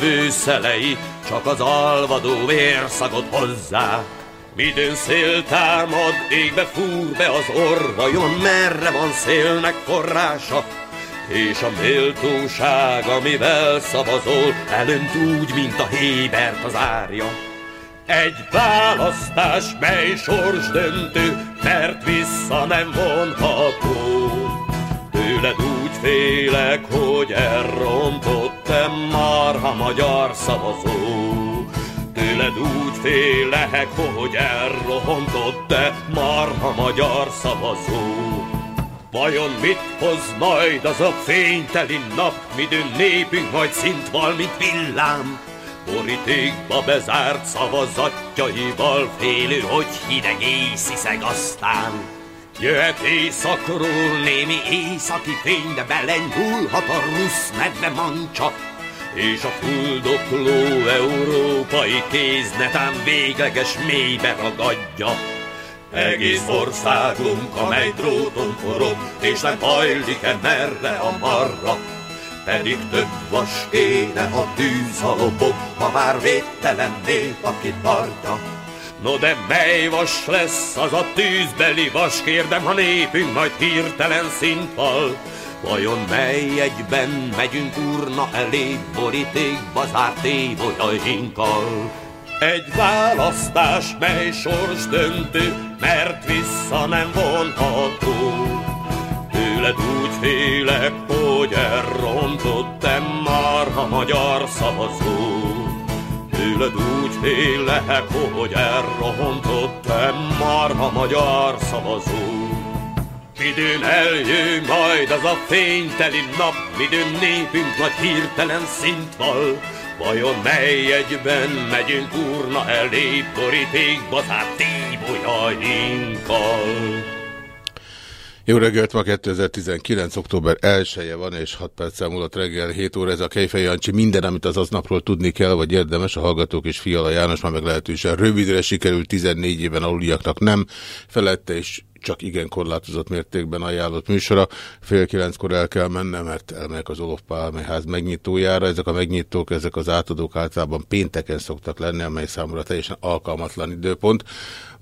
Jövő szelei, csak az alvadó vérszagot hozzá. Midőn szél támad, égbe fúr be az orvajon, merre van szélnek forrása, és a méltóság, amivel szavazol, elönt úgy, mint a hébert az árja. Egy választás, mely sors döntő, mert vissza nem vonható. Tőled úgy félek, hogy elrontottam marha magyar szavazó. Tőled úgy félek, hogy elrohontott te marha magyar szavazó. Vajon mit hoz majd az a fényteli nap, midőn népünk majd szint val, mint villám? Borítékba bezárt szavazatjaival félő, hogy hideg észiszeg aztán. Jöhet éjszakról némi északi fény, de belenyúlhat a rusz medve mancsa, és a fuldokló európai kéz netán végleges mélybe ragadja. Egész országunk, amely dróton forog, és nem hajlik-e merre a marra, pedig több vas kéne a tűz a lobog, ha már védtelen nép, aki tartja. No de mely vas lesz az a tűzbeli vas, kérdem, ha népünk majd hirtelen szintval. Vajon mely egyben megyünk urna elé, borítékba zárt évolyainkkal? Egy választás, mely sors döntő, mert vissza nem vonható. Tőled úgy félek, hogy elrontottam már a magyar szavazó. Tőled úgy félek, hogy elrontottam már a magyar szavazó. Midőn eljön majd az a fényteli nap, midőn népünk nagy hirtelen szint val. Vajon mely egyben megyünk urna elé, borítékba zárt tíbolyainkkal? Jó reggelt, ma 2019. október 1-e van, és 6 perc múlott reggel 7 óra. Ez a Kejfej Jancsi. Minden, amit az aznapról tudni kell, vagy érdemes, a Hallgatók és Fiala János már meglehetősen rövidre sikerült, 14 éven aluliaknak nem felette, és csak igen korlátozott mértékben ajánlott műsora. Fél kilenckor el kell mennem, mert elmegyek az Olof Pálmeház megnyitójára. Ezek a megnyitók, ezek az átadók általában pénteken szoktak lenni, amely számomra teljesen alkalmatlan időpont.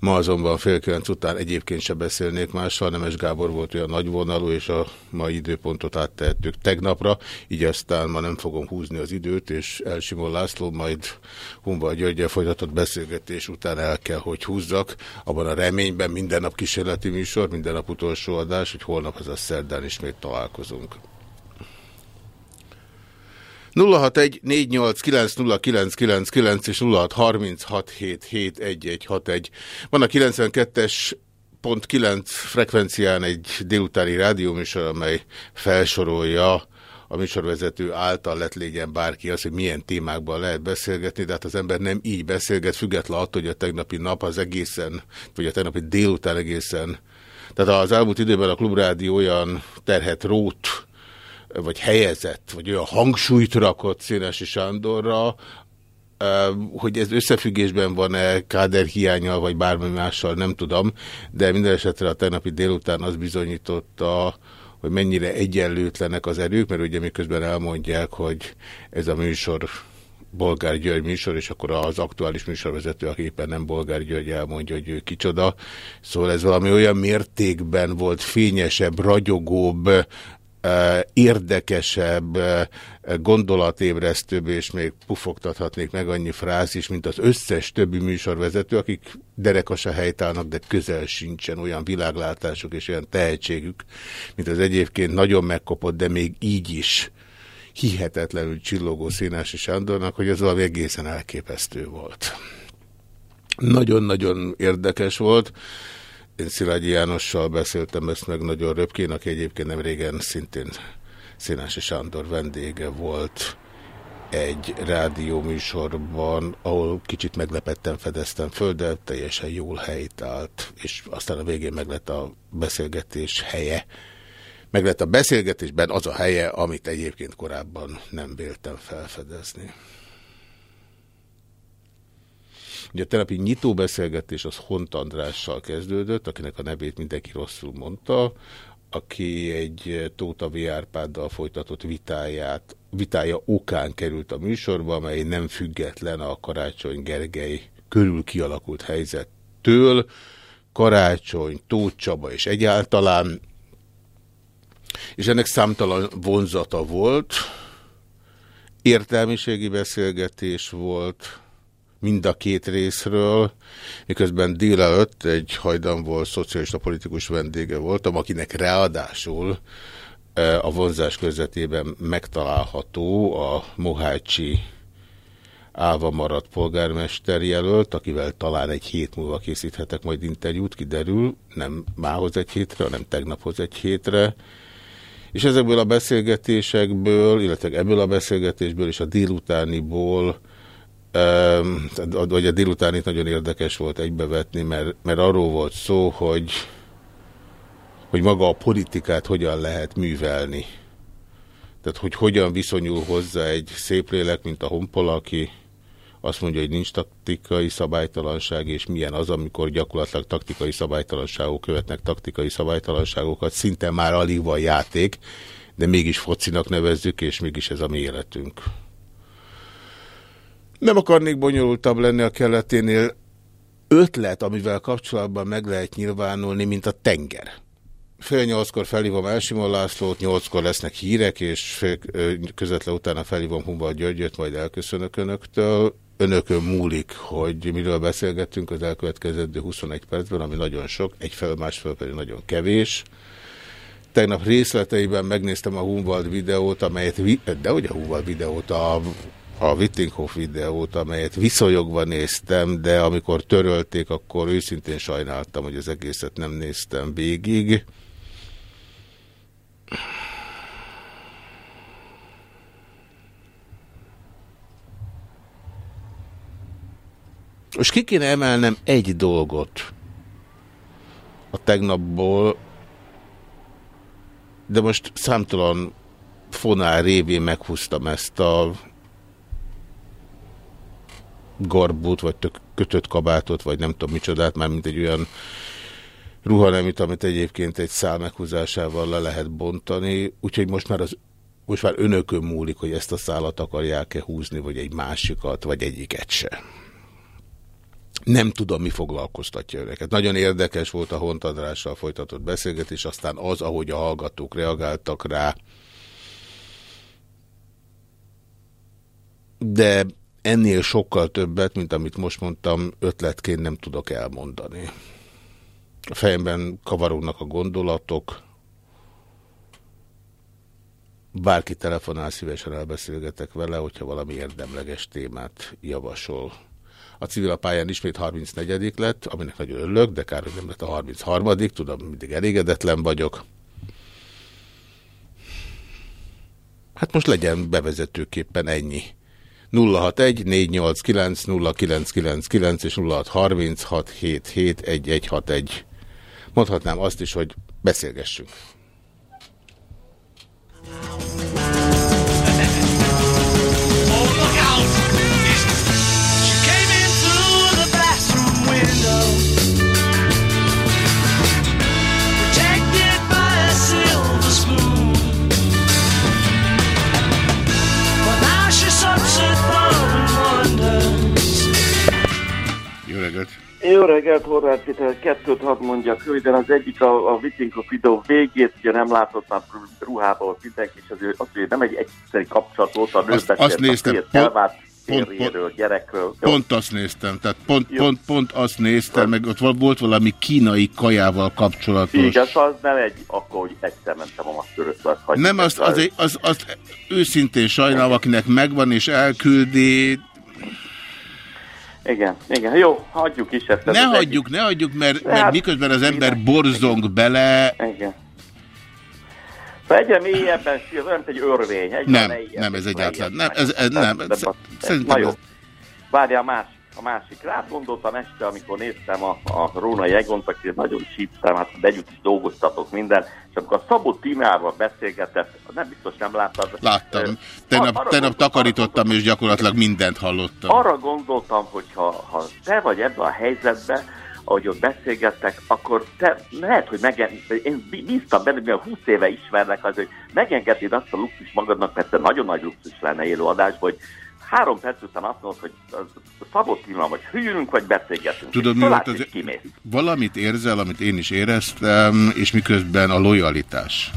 Ma azonban fél kilenc után egyébként se beszélnék mással, Nemes Gábor volt olyan nagyvonalú, és a mai időpontot áttehettük tegnapra, így aztán ma nem fogom húzni az időt, és Elsimon László majd Humba Györgyel folytatott beszélgetés után el kell, hogy húzzak, abban a reményben minden nap kísérleti műsor, minden nap utolsó adás, hogy holnap az a szerdán ismét találkozunk. 061 489 és 0636771161. Van a 92-es pont 9 frekvencián egy délutáni rádióműsor, amely felsorolja a műsorvezető által lett légyen bárki az, hogy milyen témákban lehet beszélgetni, de hát az ember nem így beszélget, független attól, hogy a tegnapi nap az egészen, vagy a tegnapi délután egészen. Tehát az elmúlt időben a Klubrádió olyan terhet rót, vagy helyezett, vagy olyan hangsúlyt rakott Szénesi Sándorra, hogy ez összefüggésben van-e káder hiányal, vagy bármi mással, nem tudom, de minden esetre a tegnapi délután az bizonyította, hogy mennyire egyenlőtlenek az erők, mert ugye miközben elmondják, hogy ez a műsor Bolgár György műsor, és akkor az aktuális műsorvezető, aki éppen nem Bolgár György elmondja, hogy ő kicsoda. Szóval ez valami olyan mértékben volt fényesebb, ragyogóbb, érdekesebb, gondolatébresztőbb, és még pufogtathatnék meg annyi frázis, mint az összes többi műsorvezető, akik derekasa helytállnak, de közel sincsen olyan világlátásuk és olyan tehetségük, mint az egyébként nagyon megkopott, de még így is hihetetlenül csillogó Színási Sándornak, hogy ez valami egészen elképesztő volt. Nagyon-nagyon érdekes volt. Én Szilágyi Jánossal beszéltem ezt meg nagyon röpkén, aki egyébként nem régen szintén Színási Sándor vendége volt. egy rádióműsorban, ahol kicsit meglepettem, fedeztem föl, de teljesen jól helytált, és aztán a végén meg lett a beszélgetés helye. Meg lett a beszélgetésben az a helye, amit egyébként korábban nem véltem felfedezni. Ugye a terapi nyitó beszélgetés az Hont Andrással kezdődött, akinek a nevét mindenki rosszul mondta, aki egy Tóta V. Árpáddal folytatott vitáját, vitája okán került a műsorba, amely nem független a Karácsony Gergely körül kialakult helyzettől. Karácsony, Tóth Csaba és egyáltalán, és ennek számtalan vonzata volt, értelmiségi beszélgetés volt, mind a két részről, miközben délelőtt egy hajdan volt szocialista politikus vendége voltam, akinek ráadásul e, a vonzás közvetében megtalálható a Mohácsi állva maradt polgármester jelölt, akivel talán egy hét múlva készíthetek majd interjút, kiderül, nem mához egy hétre, hanem tegnaphoz egy hétre. És ezekből a beszélgetésekből, illetve ebből a beszélgetésből és a délutániból vagy a délután itt nagyon érdekes volt egybevetni, mert, mert arról volt szó, hogy, hogy maga a politikát hogyan lehet művelni. Tehát, hogy hogyan viszonyul hozzá egy szép lélek, mint a honpol, aki azt mondja, hogy nincs taktikai szabálytalanság, és milyen az, amikor gyakorlatilag taktikai szabálytalanságok követnek taktikai szabálytalanságokat, szinte már alig van játék, de mégis focinak nevezzük, és mégis ez a mi életünk. Nem akarnék bonyolultabb lenni a keleténél. Ötlet, amivel kapcsolatban meg lehet nyilvánulni, mint a tenger. Fél nyolckor felhívom Elsimon Lászlót, nyolckor lesznek hírek, és közvetlen utána felhívom Humba Györgyöt, majd elköszönök önöktől. Önökön múlik, hogy miről beszélgettünk az elkövetkező 21 percben, ami nagyon sok, egyfelől másfelől pedig nagyon kevés. Tegnap részleteiben megnéztem a Humboldt videót, amelyet, de hogy a Humboldt videót, a a Wittinghoff videót, amelyet viszonyogva néztem, de amikor törölték, akkor őszintén sajnáltam, hogy az egészet nem néztem végig. Most ki kéne emelnem egy dolgot a tegnapból, de most számtalan fonál révén meghúztam ezt a garbút, vagy tök kötött kabátot, vagy nem tudom micsodát, már mint egy olyan ruhanemit, amit egyébként egy szál meghúzásával le lehet bontani, úgyhogy most már az most már önökön múlik, hogy ezt a szálat akarják-e húzni, vagy egy másikat, vagy egyiket se. Nem tudom, mi foglalkoztatja önöket. Nagyon érdekes volt a Hontadrással folytatott beszélgetés, aztán az, ahogy a hallgatók reagáltak rá. De ennél sokkal többet, mint amit most mondtam, ötletként nem tudok elmondani. A fejemben kavarognak a gondolatok, bárki telefonál, szívesen elbeszélgetek vele, hogyha valami érdemleges témát javasol. A civil a pályán ismét 34 lett, aminek nagyon örülök, de kár, hogy nem lett a 33 tudom, mindig elégedetlen vagyok. Hát most legyen bevezetőképpen ennyi. 061 489 0999 és 0636771161. Mondhatnám azt is, hogy beszélgessünk. reggelt! Jó reggelt, Horváth Péter, kettőt hadd mondjak röviden, az egyik a, a Vitinko videó végét, ugye nem látott már ruhába mindenki, és azért, azért nem egy egyszerű kapcsolat volt, a nő azt, azt néztem, a pont, férjéről, gyerekről. Jó. Pont azt néztem, tehát pont, pont, pont azt néztem, meg ott volt valami kínai kajával kapcsolatos. Igen, az nem egy, akkor, hogy egyszer mentem a masszöröt. Nem, azt, az, az, az, az őszintén sajnálom, akinek megvan és elküldi, igen, igen. Jó, hagyjuk is ezt. Ne hagyjuk, ne hagyjuk, mert, mert hát, miközben az ember borzong bele... Igen. egyre mélyebben sír, olyan, mint egy örvény. Egyre Nem, mélyebb, nem, ez egyáltalán. Nem, ez, ez nem. Ez, szerintem Na jó. ez, Várja a másik, a másik. Rá gondoltam este, amikor néztem a, a Róna Egont, aki nagyon síptem, hát együtt is dolgoztatok minden, és amikor a Szabó Timával beszélgetett, nem biztos nem láttad. Láttam. Tegnap, arra tegnap takarítottam, és gyakorlatilag mindent hallottam. Arra gondoltam, hogy ha, ha te vagy ebben a helyzetben, ahogy ott beszélgettek, akkor te lehet, hogy megen... én bí- bíztam benne, mivel 20 éve ismernek az, hogy megengednéd azt a luxus magadnak, persze nagyon nagy luxus lenne élő adásban, hogy három perc után azt mondod, hogy Szabó Timo, vagy hülyülünk, vagy beszélgetünk. Tudod, mi volt az... kimész. Valamit érzel, amit én is éreztem, és miközben a lojalitás.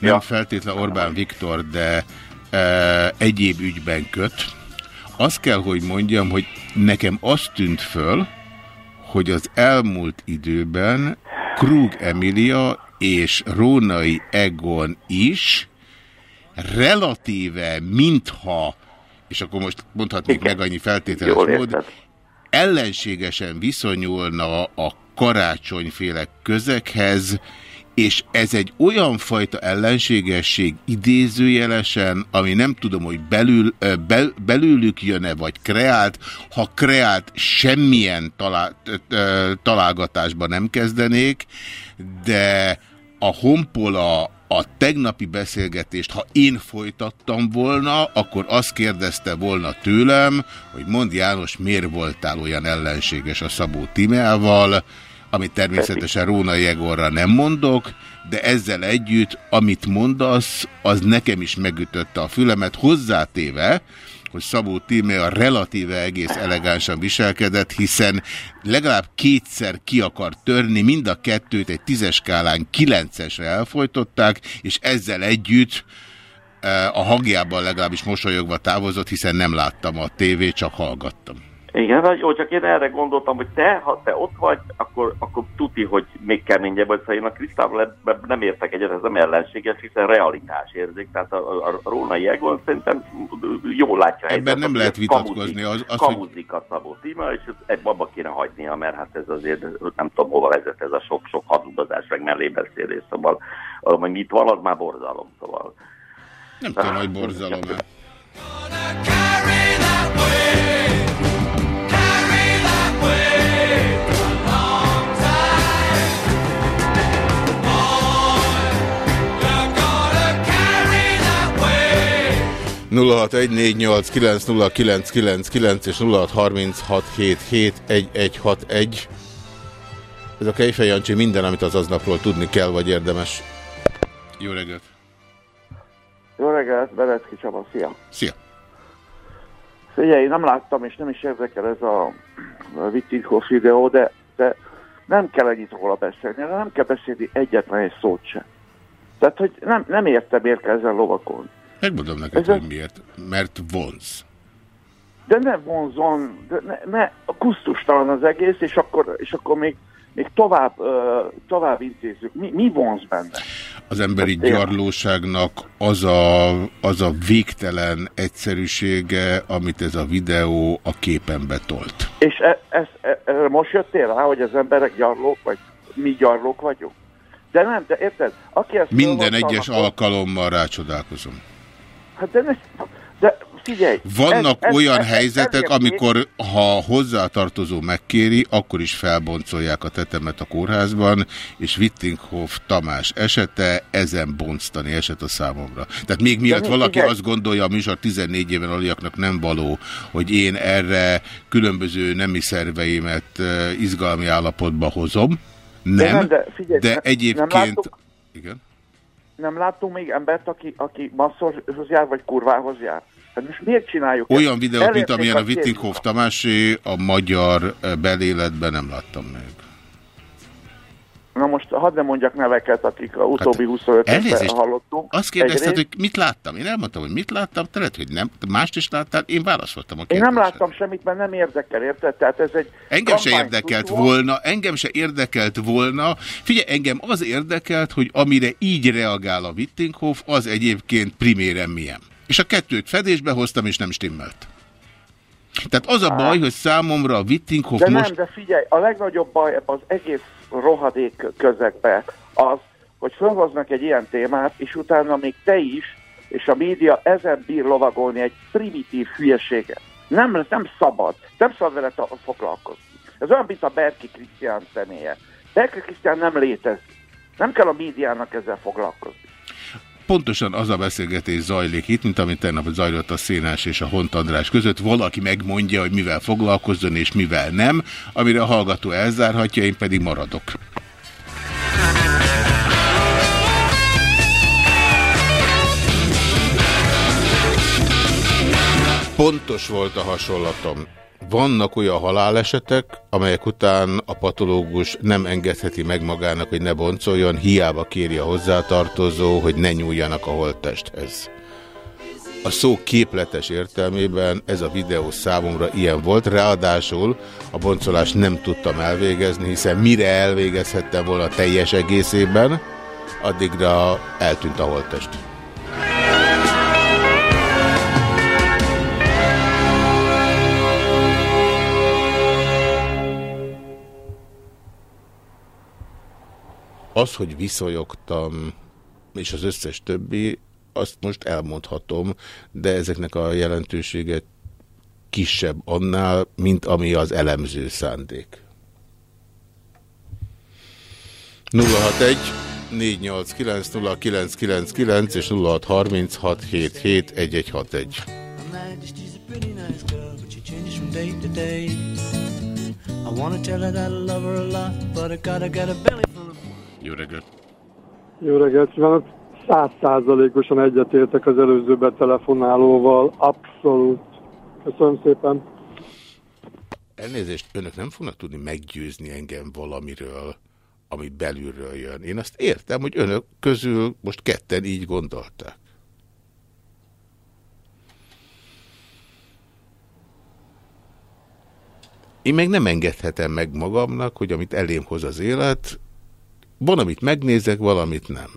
Nem Ja. feltétlen Orbán Viktor, de e, egyéb ügyben köt. Azt kell, hogy mondjam, hogy nekem azt tűnt föl, hogy az elmúlt időben Krug Emilia és Rónai Egon is relatíve, mintha, és akkor most mondhatnék Igen. meg annyi feltételes Jól mód, érted. ellenségesen viszonyulna a karácsonyféle közekhez, és ez egy olyan fajta ellenségesség idézőjelesen, ami nem tudom, hogy belül, bel, belőlük jön-e, vagy kreált. Ha kreált, semmilyen talál, találgatásba nem kezdenék, de a honpola a tegnapi beszélgetést, ha én folytattam volna, akkor azt kérdezte volna tőlem, hogy mond János, miért voltál olyan ellenséges a Szabó Timeával, amit természetesen Róna Jegorra nem mondok, de ezzel együtt, amit mondasz, az nekem is megütötte a fülemet, hozzátéve, hogy Szabó Tíme a relatíve egész elegánsan viselkedett, hiszen legalább kétszer ki akar törni, mind a kettőt egy tízes skálán kilencesre elfolytották, és ezzel együtt eh, a hangjában legalábbis mosolyogva távozott, hiszen nem láttam a tévét, csak hallgattam. Igen, jó, csak én erre gondoltam, hogy te, ha te ott vagy, akkor, akkor tuti, hogy még keményebb vagy, szóval én a Krisztával nem értek egyet, ez nem ellenséges, hiszen realitás érzik, tehát a, a, a Rónai Egon szerintem jól látja Ebben helyzetet, nem lehet vitatkozni, az- az, hogy- a Szabó Tima, és egy babba kéne hagynia, mert hát ez azért nem tudom, hova vezet ez a sok-sok hazudozás, meg mellébeszélés, szóval hogy mit van, az már borzalom, szóval. Nem tudom, hogy borzalom-e. Nulla és 0636771161. Ez a Kejfej Jancsi minden, amit az aznapról tudni kell, vagy érdemes. Jó reggelt! Jó reggelt, Berecki Csaba, szia! Szia! Figyelj, nem láttam, és nem is érdekel ez a Vittinkhoff videó, de, de nem kell ennyit róla beszélni, de nem kell beszélni egyetlen egy szót sem. Tehát, hogy nem, nem értem, miért kell ezzel lovakolni. Megmondom neked, Ez hogy miért. Mert vonz. De ne vonzon, de ne, ne kusztustalan az egész, és akkor, és akkor még, még tovább, tovább intézzük. Mi, mi vonz benne? Az emberi Hát gyarlóságnak az a, az a végtelen egyszerűsége, amit ez a videó a képen betolt. És e, ez, e, erre most jöttél rá, hogy az emberek gyarlók, vagy mi gyarlók vagyunk? De nem, de érted? Aki ezt Minden egyes akkor- alkalommal rácsodálkozom. Hát de, de figyelj! Vannak ez- ez- olyan ez- ez- helyzetek, ezért amikor ha hozzátartozó megkéri, akkor is felboncolják a tetemet a kórházban, és Wittinghoff Tamás esete ezen bonctani eset a számomra. Tehát még miatt mi- valaki igen. azt gondolja, a műsor 14 éven aliaknak nem való, hogy én erre különböző nemi szerveimet izgalmi állapotba hozom. Nem, nem, de figyelj, de nem- nem egyébként... láttuk- Igen. Nem láttunk még embert, aki, aki masszorhoz jár, vagy kurvához jár? Hát most miért csináljuk Olyan ezt? videót, mint amilyen a. Wittinghoff Tamásé, a magyar beléletben nem láttam meg. Na most hadd ne mondjak neveket, akik a utóbbi 25 évben Hát, Elnézést, hallottunk. azt kérdezted, Egyrészt- hogy mit láttam. Én elmondtam, hogy mit láttam, te lehet, hogy nem. Mást is láttál, én válaszoltam a Én kérdésre. nem láttam semmit, mert nem érdekel, érted? Tehát ez egy Engem se érdekelt tudva. volna, engem se érdekelt volna. Figyelj, engem az érdekelt, hogy amire így reagál a Wittinghoff, az egyébként priméren milyen. És a kettőt fedésbe hoztam, és nem stimmelt. Tehát az a baj, hogy számomra a Wittinghoff De most... nem, de figyelj, a legnagyobb baj ebben az egész rohadék közegben az, hogy felhoznak egy ilyen témát, és utána még te is, és a média ezen bír lovagolni egy primitív hülyeséget. Nem, nem szabad, nem szabad vele foglalkozni. Ez olyan, mint a Berki Krisztián személye. Berki Krisztián nem létezik. Nem kell a médiának ezzel foglalkozni pontosan az a beszélgetés zajlik itt, mint amit tegnap zajlott a Szénás és a Hont András között. Valaki megmondja, hogy mivel foglalkozzon és mivel nem, amire a hallgató elzárhatja, én pedig maradok. Pontos volt a hasonlatom. Vannak olyan halálesetek, amelyek után a patológus nem engedheti meg magának, hogy ne boncoljon, hiába kéri a hozzátartozó, hogy ne nyúljanak a holttesthez. A szó képletes értelmében ez a videó számomra ilyen volt, ráadásul a boncolást nem tudtam elvégezni, hiszen mire elvégezhettem volna teljes egészében, addigra eltűnt a holttest. Az, hogy viszonyogtam, és az összes többi, azt most elmondhatom, de ezeknek a jelentősége kisebb annál, mint ami az elemző szándék. 061 489 0999 és 0636 77 1161. I wanna tell her that I love her a lot, but I gotta get a belly full jó reggelt! Jó reggelt kívánok! Százszázalékosan egyetértek az előző betelefonálóval. Abszolút. Köszönöm szépen. Elnézést, önök nem fognak tudni meggyőzni engem valamiről, ami belülről jön. Én azt értem, hogy önök közül most ketten így gondolták. Én meg nem engedhetem meg magamnak, hogy amit elém hoz az élet, van, amit megnézek, valamit nem.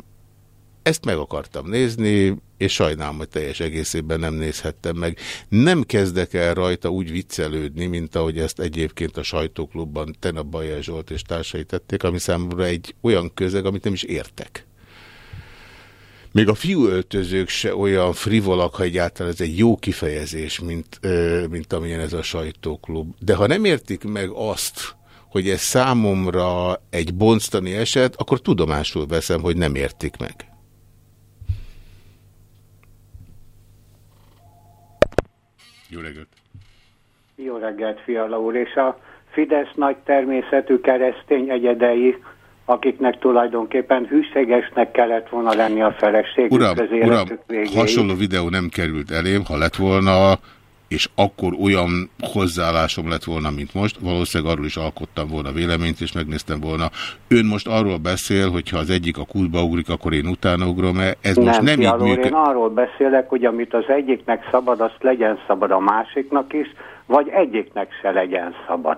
Ezt meg akartam nézni, és sajnálom, hogy teljes egészében nem nézhettem meg. Nem kezdek el rajta úgy viccelődni, mint ahogy ezt egyébként a sajtóklubban Tenab Bajer Zsolt és társai tették, ami számomra egy olyan közeg, amit nem is értek. Még a fiúöltözők se olyan frivolak, ha egyáltalán ez egy jó kifejezés, mint, mint amilyen ez a sajtóklub. De ha nem értik meg azt, hogy ez számomra egy bonctani eset, akkor tudomásul veszem, hogy nem értik meg. Jó reggelt! Jó reggelt, Fiala úr! És a Fidesz nagy természetű keresztény egyedei, akiknek tulajdonképpen hűségesnek kellett volna lenni a feleség. Uram, uram hasonló videó nem került elém, ha lett volna, és akkor olyan hozzáállásom lett volna, mint most, valószínűleg arról is alkottam volna véleményt, és megnéztem volna. Ön most arról beszél, hogy ha az egyik a kultba ugrik, akkor én utána ugrom-e? Ez nem, most nem így működik. Én arról beszélek, hogy amit az egyiknek szabad, azt legyen szabad a másiknak is, vagy egyiknek se legyen szabad.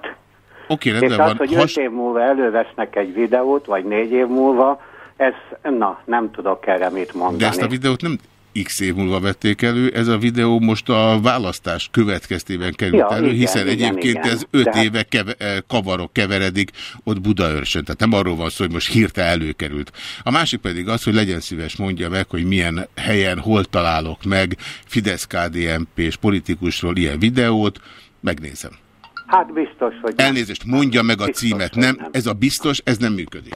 Oké, okay, És az, van. hogy Has... öt év múlva elővesznek egy videót, vagy négy év múlva, ez, na, nem tudok erre mit mondani. De ezt a videót nem x év múlva vették elő, ez a videó most a választás következtében került ja, elő, igen, hiszen igen, egyébként igen. ez öt De... éve keve, eh, kavarok keveredik ott Budaörsön, tehát nem arról van szó, hogy most hirtelen előkerült. A másik pedig az, hogy legyen szíves mondja meg, hogy milyen helyen, hol találok meg fidesz KDMP és politikusról ilyen videót, megnézem. Hát biztos, hogy. Elnézést, mondja meg a biztos, címet, nem, nem, ez a biztos, ez nem működik.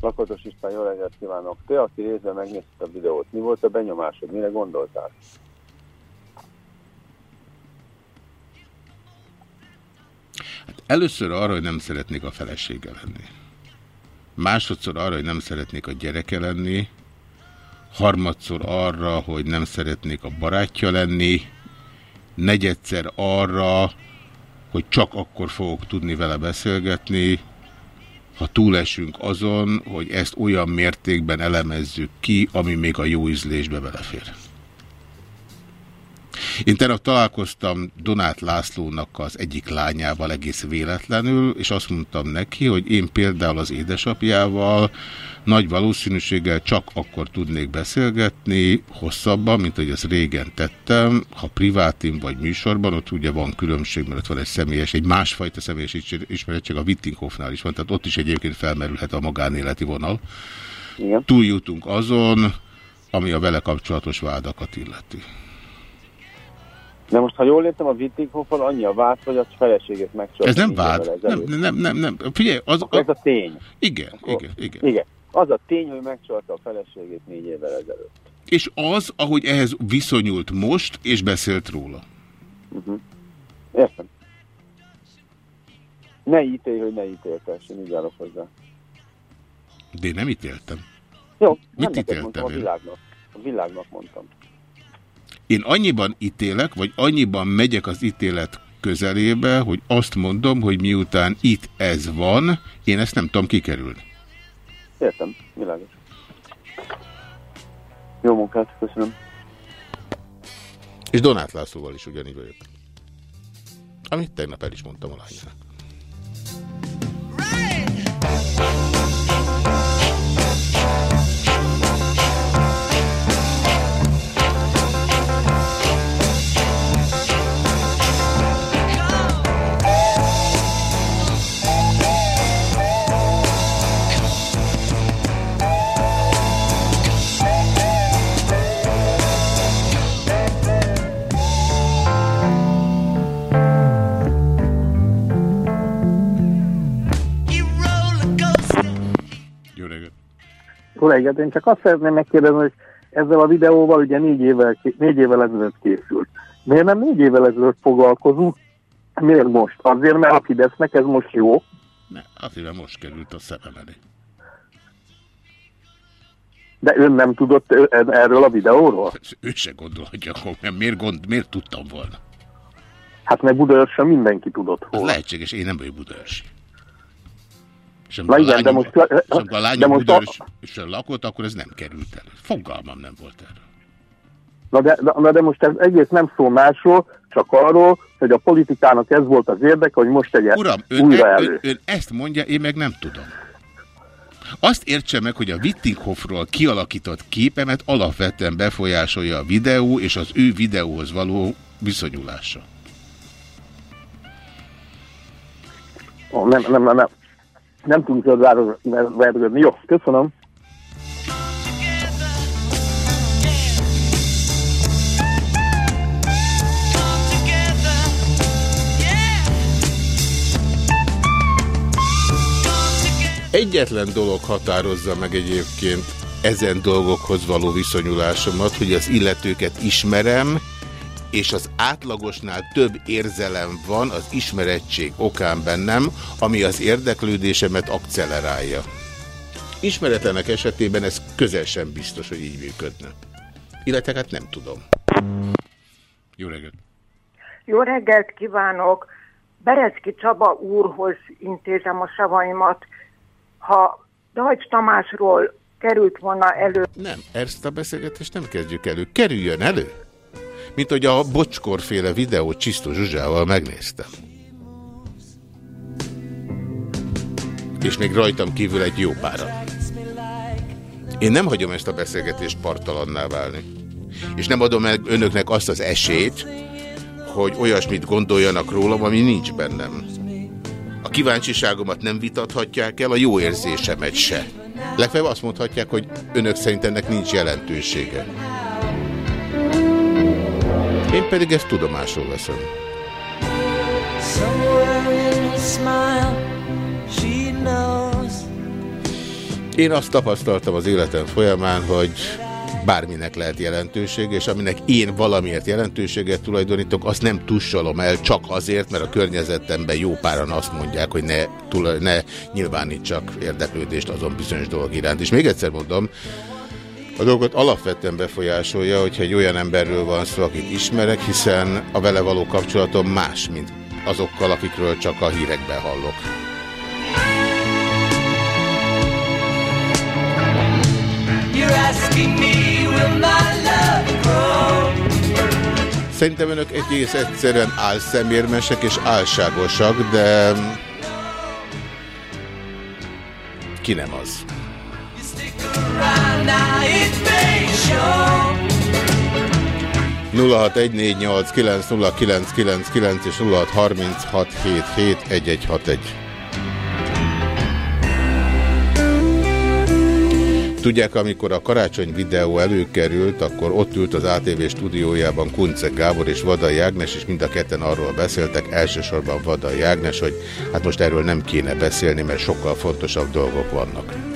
Lakatos István, jó reggelt kívánok! Te, aki részben megnézted a videót, mi volt a benyomásod? Mire gondoltál? Hát először arra, hogy nem szeretnék a felesége lenni. Másodszor arra, hogy nem szeretnék a gyereke lenni. Harmadszor arra, hogy nem szeretnék a barátja lenni. Negyedszer arra, hogy csak akkor fogok tudni vele beszélgetni ha túlesünk azon, hogy ezt olyan mértékben elemezzük ki, ami még a jó ízlésbe belefér. Én tegnap találkoztam Donát Lászlónak az egyik lányával egész véletlenül, és azt mondtam neki, hogy én például az édesapjával nagy valószínűséggel csak akkor tudnék beszélgetni hosszabban, mint hogy ezt régen tettem, ha privátim vagy műsorban, ott ugye van különbség, mert ott van egy személyes, egy másfajta személyes ismeretség, a Wittinghoffnál is van, tehát ott is egyébként felmerülhet a magánéleti vonal. Igen. Túljutunk azon, ami a vele kapcsolatos vádakat illeti. De most, ha jól értem, a Wittinghoffal annyi a vád, hogy a feleségét megcsalt. Ez nem vád. Nem, nem, nem, nem. Figyelj, az... Akkor ez a tény. Igen, Akkor, igen, igen. Igen. Az a tény, hogy megcsalta a feleségét négy évvel ezelőtt. És az, ahogy ehhez viszonyult most, és beszélt róla. Uh -huh. Értem. Ne ítélj, hogy ne ítéltes, én így állok hozzá. De én nem ítéltem. Jó, Mit ítéltem mondtam, a világnak. A világnak mondtam. Én annyiban ítélek, vagy annyiban megyek az ítélet közelébe, hogy azt mondom, hogy miután itt ez van, én ezt nem tudom kikerülni. Értem, világos. Jó munkát, köszönöm. És Donát Lászlóval is ugyanígy vagyok. Amit tegnap el is mondtam a lánynak. Reggelt, én csak azt szeretném megkérdezni, hogy ezzel a videóval ugye négy évvel, négy évvel ezelőtt készült. Miért nem négy évvel ezelőtt foglalkozunk? Miért most? Azért, mert a Fidesznek ez most jó? Ne, azért most került a szemem elé. De ön nem tudott erről a videóról? Ő se gondolhatja, hogy miért, gond, miért tudtam volna? Hát meg Budaörsön mindenki tudott volna. Az lehetséges, én nem vagyok Budaörsi. És Na igen, de most... És a lányom Budaörsön lakott, akkor ez nem került elő. Fogalmam nem volt erről. Na de, na de most ez egész nem szól másról, csak arról, hogy a politikának ez volt az érdeke, hogy most tegye Uram, ön, újra e- elő. Ön, ön ezt mondja, én meg nem tudom. Azt értse meg, hogy a Wittinghoffról kialakított képemet alapvetően befolyásolja a videó és az ő videóhoz való viszonyulása. Oh, nem, nem, nem, nem. Nem tudunk vergődni. Jó, köszönöm. Egyetlen dolog határozza meg egyébként ezen dolgokhoz való viszonyulásomat, hogy az illetőket ismerem, és az átlagosnál több érzelem van az ismerettség okán bennem, ami az érdeklődésemet akcelerálja. Ismeretlenek esetében ez közel sem biztos, hogy így működne. Illetve hát nem tudom. Jó reggelt! Jó reggelt kívánok! Berecki Csaba úrhoz intézem a savaimat. Ha Dajcs Tamásról került volna elő... Nem, ezt a beszélgetést nem kezdjük elő. Kerüljön elő! Mint hogy a bocskorféle videót Csisztó Zsuzsával megnéztem. És még rajtam kívül egy jó pára. Én nem hagyom ezt a beszélgetést partalanná válni. És nem adom meg önöknek azt az esélyt, hogy olyasmit gondoljanak rólam, ami nincs bennem. A kíváncsiságomat nem vitathatják el, a jó érzésemet se. Legfeljebb azt mondhatják, hogy önök szerint ennek nincs jelentősége. Én pedig ezt tudomásul veszem. Én azt tapasztaltam az életem folyamán, hogy bárminek lehet jelentőség, és aminek én valamiért jelentőséget tulajdonítok, azt nem tussalom el csak azért, mert a környezetemben jó páran azt mondják, hogy ne, tulaj, ne nyilvánítsak érdeklődést azon bizonyos dolog iránt. És még egyszer mondom, a dolgot alapvetően befolyásolja, hogyha egy olyan emberről van szó, akit ismerek, hiszen a vele való kapcsolatom más, mint azokkal, akikről csak a hírekben hallok. Szerintem önök egész egyszerűen álszemérmesek és álságosak, de ki nem az. 0614890999 és 0636771161. Tudják, amikor a karácsony videó előkerült, akkor ott ült az ATV stúdiójában Kunce Gábor és Vadai Ágnes, és mind a ketten arról beszéltek, elsősorban Vadai Ágnes, hogy hát most erről nem kéne beszélni, mert sokkal fontosabb dolgok vannak.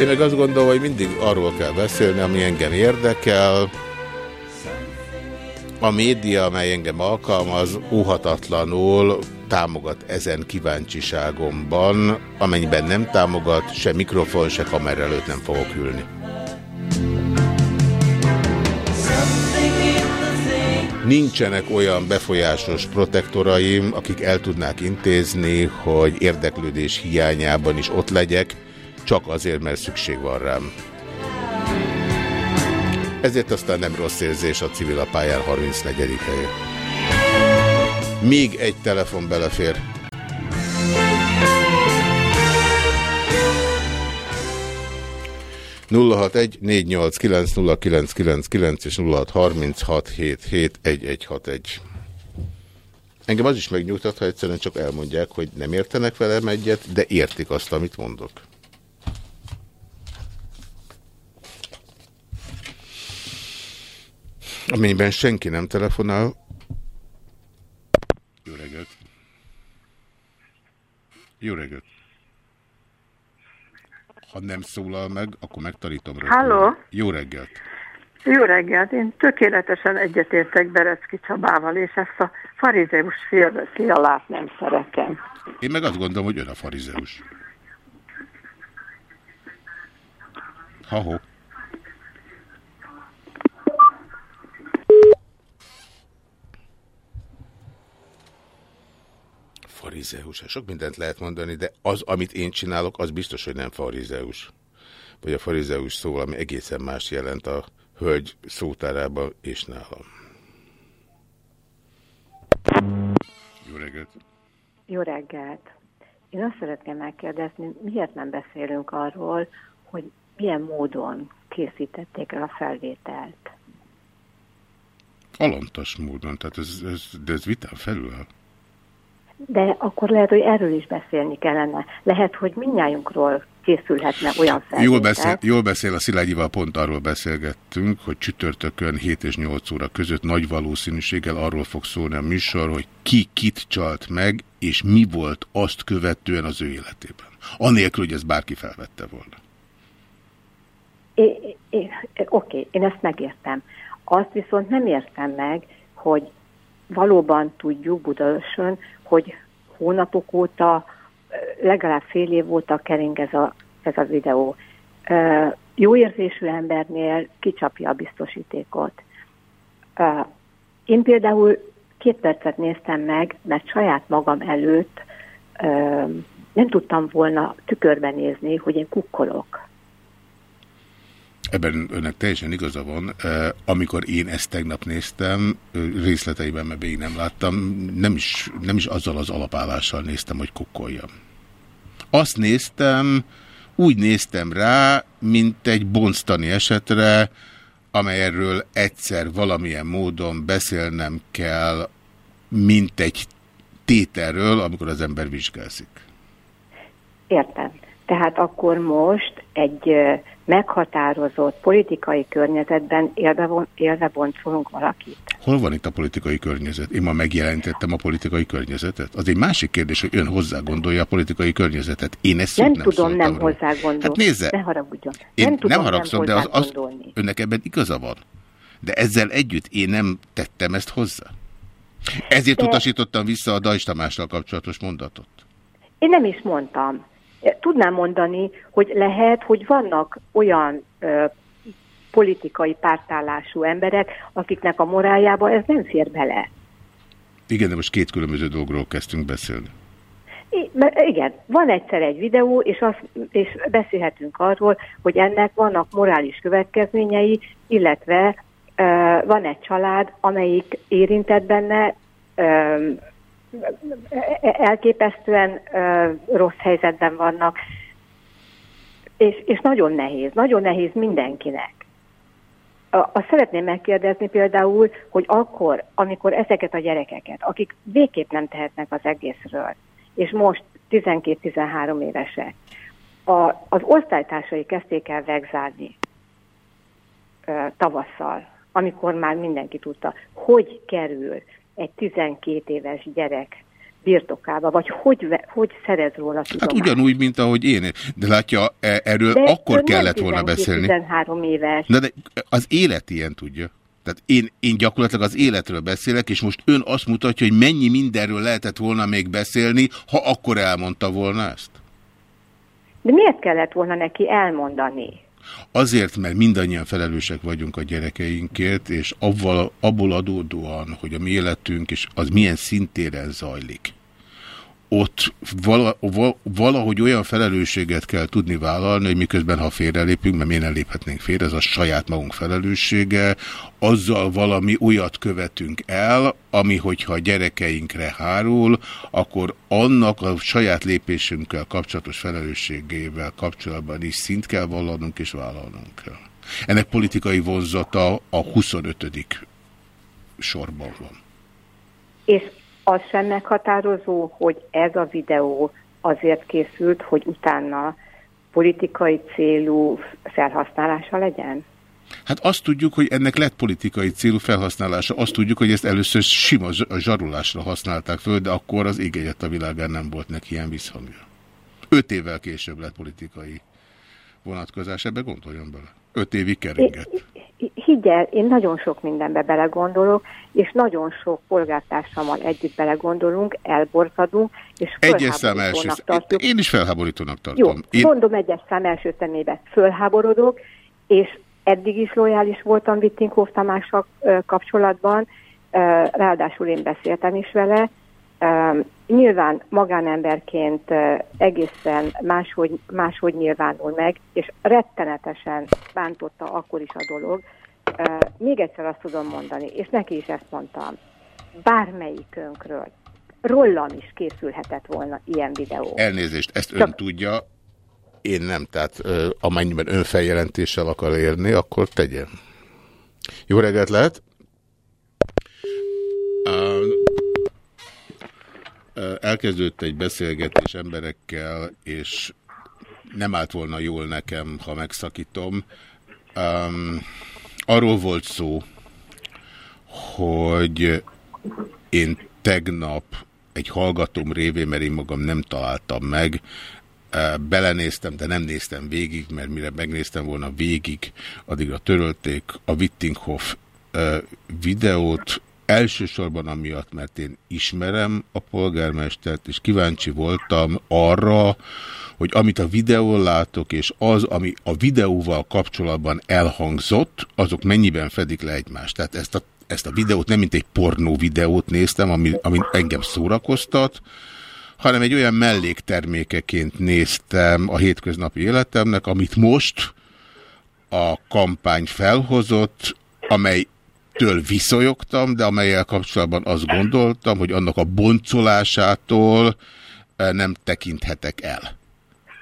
Én meg azt gondolom, hogy mindig arról kell beszélni, ami engem érdekel. A média, amely engem alkalmaz, óhatatlanul támogat ezen kíváncsiságomban, amennyiben nem támogat, se mikrofon, se kamera előtt nem fogok ülni. Nincsenek olyan befolyásos protektoraim, akik el tudnák intézni, hogy érdeklődés hiányában is ott legyek, csak azért, mert szükség van rám. Ezért aztán nem rossz érzés a civil a pályán 34. helye. Még egy telefon belefér. egy és nulla hat harminc hat hét hét egy egy hat egy. Engem az is megnyugtat, ha egyszerűen csak elmondják, hogy nem értenek velem egyet, de értik azt, amit mondok. Amennyiben senki nem telefonál. Jó reggelt. Jó reggelt. Ha nem szólal meg, akkor megtanítom rá. Halló? Jó reggelt. Jó reggelt. Én tökéletesen egyetértek Berecki Csabával, és ezt a farizeus fialát nem szeretem. Én meg azt gondolom, hogy ön a farizeus. Ha-ho. Farizeus. Sok mindent lehet mondani, de az, amit én csinálok, az biztos, hogy nem farizeus. Vagy a farizeus szó, ami egészen más jelent a hölgy szótárában és nálam. Jó reggelt! Jó reggelt! Én azt szeretném megkérdezni, miért nem beszélünk arról, hogy milyen módon készítették el a felvételt? Alantas módon, tehát ez, ez, de ez vitán felül áll. De akkor lehet, hogy erről is beszélni kellene. Lehet, hogy minnyájunkról készülhetne olyan felvétel. Jól beszél, jól beszél a Szilágyival pont arról beszélgettünk, hogy csütörtökön 7 és 8 óra között nagy valószínűséggel arról fog szólni a műsor, hogy ki kit csalt meg, és mi volt azt követően az ő életében. Anélkül, hogy ezt bárki felvette volna. É, é, oké, én ezt megértem. Azt viszont nem értem meg, hogy valóban tudjuk Budaörsön, hogy hónapok óta, legalább fél év óta kering ez a, ez a videó. Jó érzésű embernél kicsapja a biztosítékot. Én például két percet néztem meg, mert saját magam előtt nem tudtam volna tükörben nézni, hogy én kukkolok. Ebben önnek teljesen igaza van. Amikor én ezt tegnap néztem, részleteiben, mert még nem láttam, nem is, nem is azzal az alapállással néztem, hogy kukkoljam. Azt néztem, úgy néztem rá, mint egy bonztani esetre, amelyről egyszer valamilyen módon beszélnem kell, mint egy tételről, amikor az ember vizsgálzik. Értem. Tehát akkor most egy meghatározott politikai környezetben élve, élve boncolunk valakit. Hol van itt a politikai környezet? Én ma megjelentettem a politikai környezetet? Az egy másik kérdés, hogy ön hozzá gondolja a politikai környezetet. Én ezt nem, nem tudom nem róla. hozzá gondolni. Hát nézze, ne haragudjon. Én nem, tudom nem haragszom, de az, az önnek ebben igaza van. De ezzel együtt én nem tettem ezt hozzá. Ezért De- utasítottam vissza a Dajs Tamással kapcsolatos mondatot. Én nem is mondtam. Tudnám mondani, hogy lehet, hogy vannak olyan ö, politikai pártállású emberek, akiknek a moráljába ez nem fér bele. Igen, de most két különböző dologról kezdtünk beszélni. I- mert Igen, van egyszer egy videó, és, az, és beszélhetünk arról, hogy ennek vannak morális következményei, illetve ö, van egy család, amelyik érintett benne, ö, elképesztően ö, rossz helyzetben vannak, és, és nagyon nehéz, nagyon nehéz mindenkinek. A- Azt szeretném megkérdezni például, hogy akkor, amikor ezeket a gyerekeket, akik végképp nem tehetnek az egészről, és most 12-13 évesek, a, az osztálytársai kezdték el vegzálni ö, tavasszal, amikor már mindenki tudta, hogy kerül egy 12 éves gyerek birtokába, vagy hogy, hogy szerez róla Hát tudomást. ugyanúgy, mint ahogy én. De látja, e- erről De akkor kellett volna beszélni. 12-13 éves. Na de az élet ilyen tudja. Tehát én, én gyakorlatilag az életről beszélek, és most ön azt mutatja, hogy mennyi mindenről lehetett volna még beszélni, ha akkor elmondta volna ezt. De miért kellett volna neki elmondani? Azért, mert mindannyian felelősek vagyunk a gyerekeinkért, és avval, abból adódóan, hogy a mi életünk és az milyen szintéren zajlik, ott vala, val- valahogy olyan felelősséget kell tudni vállalni, hogy miközben, ha félrelépünk, mert miért ne léphetnénk félre, ez a saját magunk felelőssége, azzal valami olyat követünk el, ami, hogyha a gyerekeinkre hárul, akkor annak a saját lépésünkkel kapcsolatos felelősségével kapcsolatban is szint kell vallanunk és vállalnunk. Ennek politikai vonzata a 25. sorban van. És az sem meghatározó, hogy ez a videó azért készült, hogy utána politikai célú felhasználása legyen? Hát azt tudjuk, hogy ennek lett politikai célú felhasználása. Azt tudjuk, hogy ezt először sima zs- zsarulásra használták föl, de akkor az ég egyet a világán nem volt neki ilyen visszhangja. Öt évvel később lett politikai vonatkozás, ebbe gondoljon bele. Öt évig keringett. Higgyel, én nagyon sok mindenbe belegondolok, és nagyon sok polgártársammal együtt belegondolunk, elborzadunk, és Egyes szám első. tartjuk. Én is felháborítónak Jó, tartom. Én, mondom egyes szám első szemébe, fölháborodok, és eddig is lojális voltam Wittinghoff Tamással kapcsolatban, ráadásul én beszéltem is vele. Nyilván magánemberként egészen máshogy, máshogy nyilvánul meg, és rettenetesen bántotta akkor is a dolog. Még egyszer azt tudom mondani, és neki is ezt mondtam, bármelyikünkről, rólam is készülhetett volna ilyen videó. elnézést, ezt ön Csak- tudja, én nem. Tehát amennyiben ön feljelentéssel akar érni, akkor tegyen. Jó reggelt lehet! Ö, Elkezdődött egy beszélgetés emberekkel, és nem állt volna jól nekem, ha megszakítom. Um, arról volt szó, hogy én tegnap egy hallgatóm révén, mert én magam nem találtam meg, belenéztem, de nem néztem végig, mert mire megnéztem volna végig, addigra törölték a Wittinghoff videót, elsősorban amiatt, mert én ismerem a polgármestert, és kíváncsi voltam arra, hogy amit a videón látok, és az, ami a videóval kapcsolatban elhangzott, azok mennyiben fedik le egymást. Tehát ezt a, ezt a videót nem mint egy pornó videót néztem, ami, ami engem szórakoztat, hanem egy olyan melléktermékeként néztem a hétköznapi életemnek, amit most a kampány felhozott, amelytől viszonyogtam, de amelyel kapcsolatban azt gondoltam, hogy annak a boncolásától eh, nem tekinthetek el.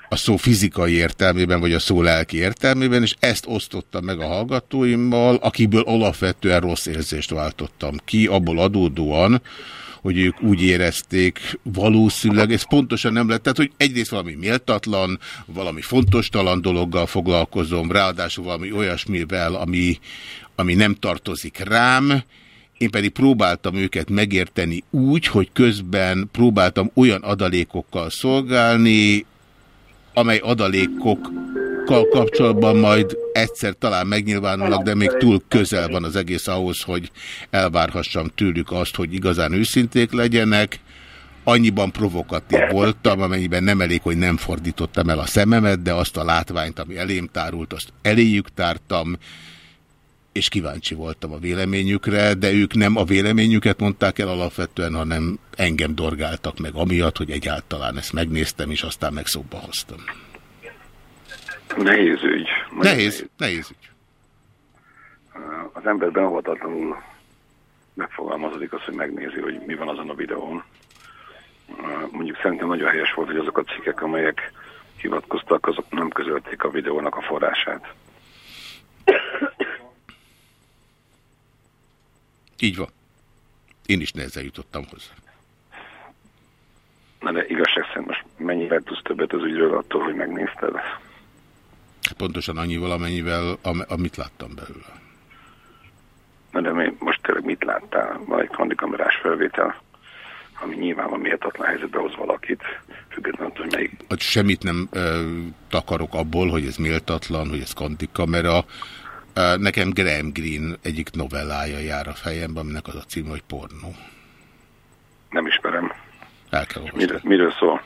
A szó fizikai értelmében, vagy a szó lelki értelmében, és ezt osztottam meg a hallgatóimmal, akiből alapvetően rossz érzést váltottam ki, abból adódóan, hogy ők úgy érezték valószínűleg, ez pontosan nem lett, tehát hogy egyrészt valami méltatlan, valami fontos talan dologgal foglalkozom, ráadásul valami olyasmivel, ami, ami nem tartozik rám, én pedig próbáltam őket megérteni úgy, hogy közben próbáltam olyan adalékokkal szolgálni, amely adalékokkal kapcsolatban majd egyszer talán megnyilvánulnak, de még túl közel van az egész ahhoz, hogy elvárhassam tőlük azt, hogy igazán őszinték legyenek. Annyiban provokatív voltam, amennyiben nem elég, hogy nem fordítottam el a szememet, de azt a látványt, ami elém tárult, azt eléjük tártam, és kíváncsi voltam a véleményükre, de ők nem a véleményüket mondták el alapvetően, hanem engem dorgáltak meg amiatt, hogy egyáltalán ezt megnéztem, és aztán meg szóba hoztam. Nehéz ügy. Nehéz, nehéz ügy. Az ember beavatatlanul megfogalmazódik az, hogy megnézi, hogy mi van azon a videón. Mondjuk szerintem nagyon helyes volt, hogy azok a cikkek, amelyek hivatkoztak, azok nem közölték a videónak a forrását. Így van. Én is nehezen jutottam hozzá. Na de igazság szerint most mennyivel tudsz többet az ügyről attól, hogy megnézted? Pontosan annyival, amennyivel, am amit láttam belőle. Na de mi, most tényleg mit láttál? Van egy kandikamerás felvétel, ami nyilván van méltatlan helyzetbe hoz valakit, függetlenül, hogy melyik. Semmit nem ö, takarok abból, hogy ez méltatlan, hogy ez kandikamera. Nekem Graham Greene egyik novellája jár a fejemben, aminek az a cím, hogy pornó. Nem ismerem. El kell miről, miről szól?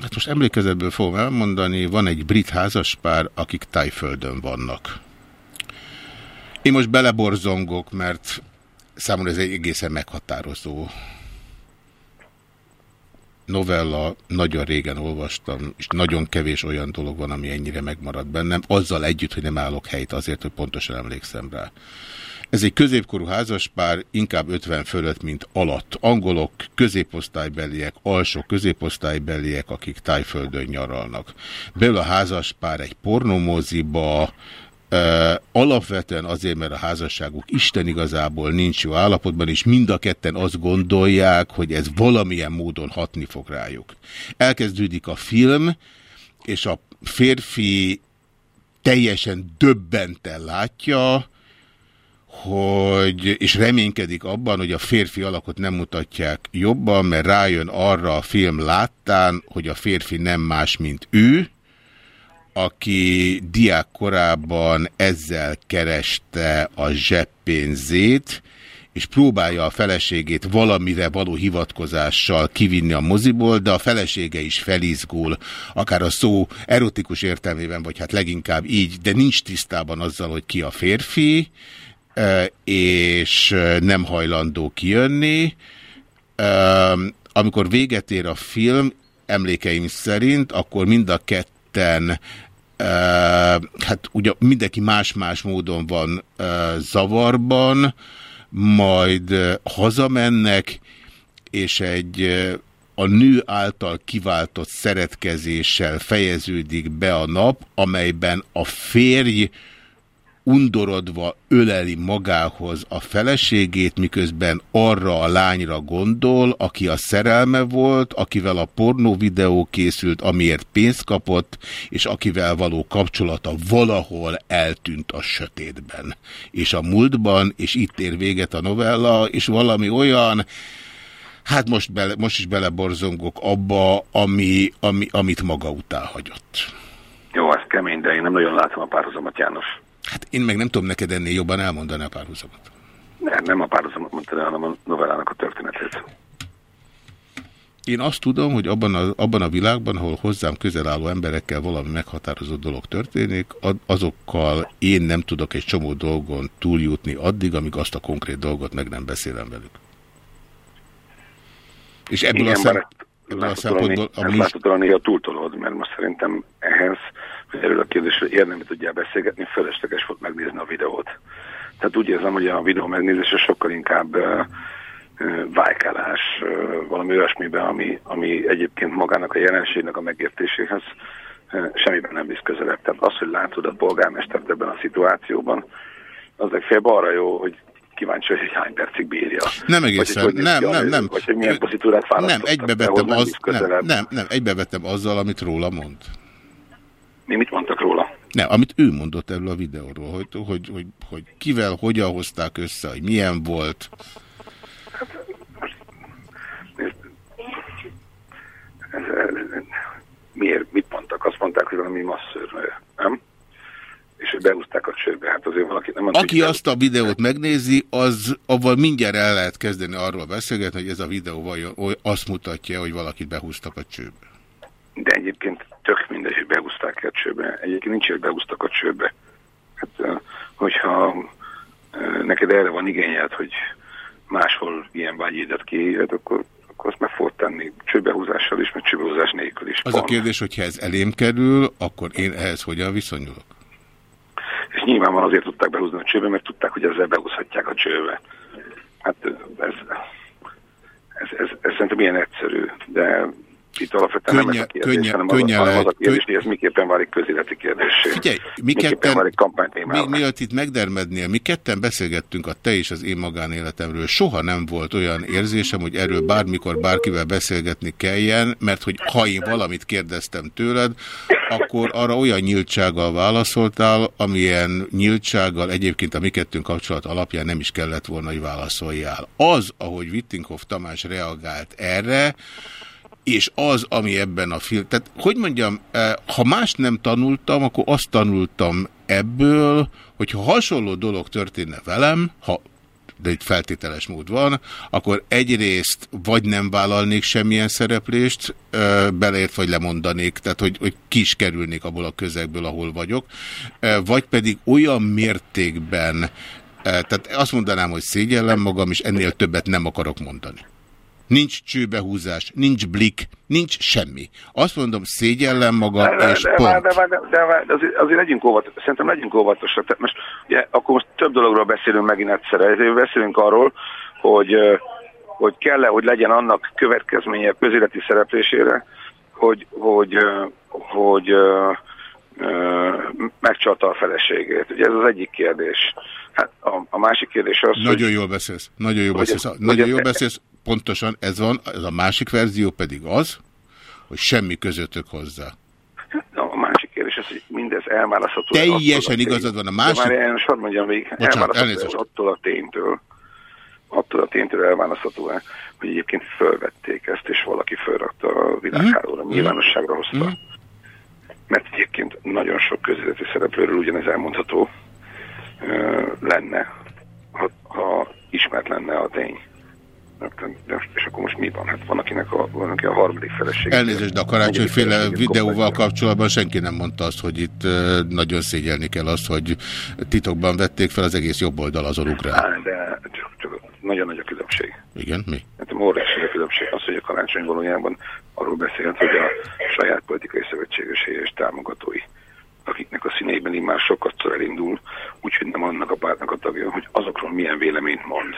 Hát most emlékezetből fogom elmondani, van egy brit házaspár, akik tájföldön vannak. Én most beleborzongok, mert számomra ez egy egészen meghatározó novella, nagyon régen olvastam, és nagyon kevés olyan dolog van, ami ennyire megmaradt bennem, azzal együtt, hogy nem állok helyt azért, hogy pontosan emlékszem rá. Ez egy középkorú házaspár, inkább 50 fölött, mint alatt. Angolok, középosztálybeliek, alsó középosztálybeliek, akik tájföldön nyaralnak. Belül a házaspár egy pornomoziba, alapvetően azért, mert a házasságuk Isten igazából nincs jó állapotban, és mind a ketten azt gondolják, hogy ez valamilyen módon hatni fog rájuk. Elkezdődik a film, és a férfi teljesen döbbenten látja, hogy, és reménykedik abban, hogy a férfi alakot nem mutatják jobban, mert rájön arra a film láttán, hogy a férfi nem más, mint ő, aki diák korában ezzel kereste a zseppénzét, és próbálja a feleségét valamire való hivatkozással kivinni a moziból, de a felesége is felizgul, akár a szó erotikus értelmében, vagy hát leginkább így, de nincs tisztában azzal, hogy ki a férfi, és nem hajlandó kijönni. Amikor véget ér a film, emlékeim szerint, akkor mind a ketten hát ugye mindenki más-más módon van zavarban, majd hazamennek, és egy a nő által kiváltott szeretkezéssel fejeződik be a nap, amelyben a férj undorodva öleli magához a feleségét, miközben arra a lányra gondol, aki a szerelme volt, akivel a pornó videó készült, amiért pénzt kapott, és akivel való kapcsolata valahol eltűnt a sötétben. És a múltban, és itt ér véget a novella, és valami olyan, hát most, bele, most is beleborzongok abba, ami, ami, amit maga után hagyott. Jó, ez kemény, de én nem nagyon látom a párhuzamot, János. Hát én meg nem tudom neked ennél jobban elmondani a párhuzamot. Nem, nem a párhuzamot mondtad hanem a novellának a történetét. Én azt tudom, hogy abban a, abban a világban, ahol hozzám közel álló emberekkel valami meghatározott dolog történik, azokkal én nem tudok egy csomó dolgon túljutni addig, amíg azt a konkrét dolgot meg nem beszélem velük. És ebből Igen, a, szem, ebből a szempontból... Nem látod néha túltolod, mert most szerintem ehhez erről a kérdésről érdemben tudjál beszélgetni, felesleges volt megnézni a videót. Tehát úgy érzem, hogy a videó megnézése sokkal inkább uh, vájkálás, uh, valami olyasmiben, ami, ami egyébként magának a jelenségnek a megértéséhez uh, semmiben nem visz közelebb. Tehát az, hogy látod a polgármestert ebben a szituációban, az legfeljebb arra jó, hogy kíváncsi, hogy hány percig bírja. Nem egészen, Vagy, hogy nem, hogy nem, nem. Vagy hogy milyen pozitúrát Nem, választottak, egybevettem, ahhoz az, nem, nem, nem, nem, egybevettem azzal, amit róla mond. Mi mit mondtak róla? Nem, amit ő mondott erről a videóról, hogy, hogy, hogy, hogy kivel, hogyan hozták össze, hogy milyen volt. Ez, ez, miért, mit mondtak? Azt mondták, hogy valami masszőr, nem? És hogy beúzták a csőbe. Hát azért valaki nem mondta, Aki azt a videót megnézi, az avval mindjárt el lehet kezdeni arról beszélgetni, hogy ez a videó vajon azt mutatja, hogy valakit behúztak a csőbe. De egyébként tök mindegy, behúzták a csőbe. Egyébként nincs, hogy behúztak a csőbe. Hát, hogyha neked erre van igényed, hogy máshol ilyen vágyédet kiéred, akkor, akkor azt meg fogod tenni csőbehúzással is, meg csőbehúzás nélkül is. Az a kérdés, hogyha ez elém kerül, akkor én ehhez hogyan viszonyulok? És nyilván azért tudták behúzni a csőbe, mert tudták, hogy ezzel behúzhatják a csőbe. Hát ez, ez, ez, ez szerintem ilyen egyszerű, de itt alapvetően nem ez a kérdés, könnye- hanem, az, könnyen hanem az a lehet- kérdés, hogy ez miképpen válik közéleti kérdésé. Figyelj, mi ketten, válik mi, kampánytémává. miatt itt megdermednél, mi ketten beszélgettünk a te és az én magánéletemről. Soha nem volt olyan érzésem, hogy erről bármikor bárkivel beszélgetni kelljen, mert hogy ha én valamit kérdeztem tőled, akkor arra olyan nyíltsággal válaszoltál, amilyen nyíltsággal egyébként a mi kettőnk kapcsolat alapján nem is kellett volna, hogy válaszoljál. Az, ahogy Wittinghoff Tamás reagált erre, és az, ami ebben a film... Tehát, hogy mondjam, eh, ha más nem tanultam, akkor azt tanultam ebből, hogyha hasonló dolog történne velem, ha de itt feltételes mód van, akkor egyrészt vagy nem vállalnék semmilyen szereplést, ö, beleért vagy lemondanék, tehát hogy, hogy ki is kerülnék abból a közegből, ahol vagyok, ö, vagy pedig olyan mértékben, tehát azt mondanám, hogy szégyellem magam, és ennél többet nem akarok mondani. Nincs csőbehúzás, nincs blik, nincs semmi. Azt mondom, szégyellem magam, de, és de, pont. de, de, de, de azért, azért legyünk óvatosak, szerintem legyünk óvatosak. Tehát most, ugye, akkor most több dologról beszélünk megint egyszerre. Beszélünk arról, hogy, hogy kell-e, hogy legyen annak következménye a közéleti szereplésére, hogy, hogy, hogy ö, megcsalta a feleségét. Ugye ez az egyik kérdés. Hát a, a másik kérdés az, Nagyon hogy, jól beszélsz, nagyon jól hogy beszélsz. ez- Nagyon hogy jól beszélsz, pontosan ez van. Ez a másik verzió pedig az, hogy semmi közöttök hozzá. a másik kérdés az, hogy mindez elválasztható. Teljesen attól igazad van. A másik- De már hadd mondjam Bocsánat, elválasztható attól a ténytől, attól a ténytől elválasztható -e, hogy egyébként fölvették ezt, és valaki fölrakta a világhálóra, Mhm. nyilvánosságra hozta. Mert egyébként nagyon sok közéleti szereplőről ugyanez elmondható ö, lenne, ha, ha ismert lenne a tény. De, és akkor most mi van? Hát van, akinek a, van, aki a harmadik feleség. Elnézést, de a karácsonyféle videóval kapcsolatban senki nem mondta azt, hogy itt nagyon szégyelni kell azt, hogy titokban vették fel, az egész jobb oldal azon ugrál. De csak, csak nagyon nagy a különbség. Igen, mi? Hát a óriási a különbség az, hogy a karácsony valójában arról beszélt, hogy a saját politikai szövetségesei és támogatói, akiknek a színeiben immár sokatszor elindul, úgyhogy nem annak a pártnak a tagja, hogy azokról milyen véleményt mond.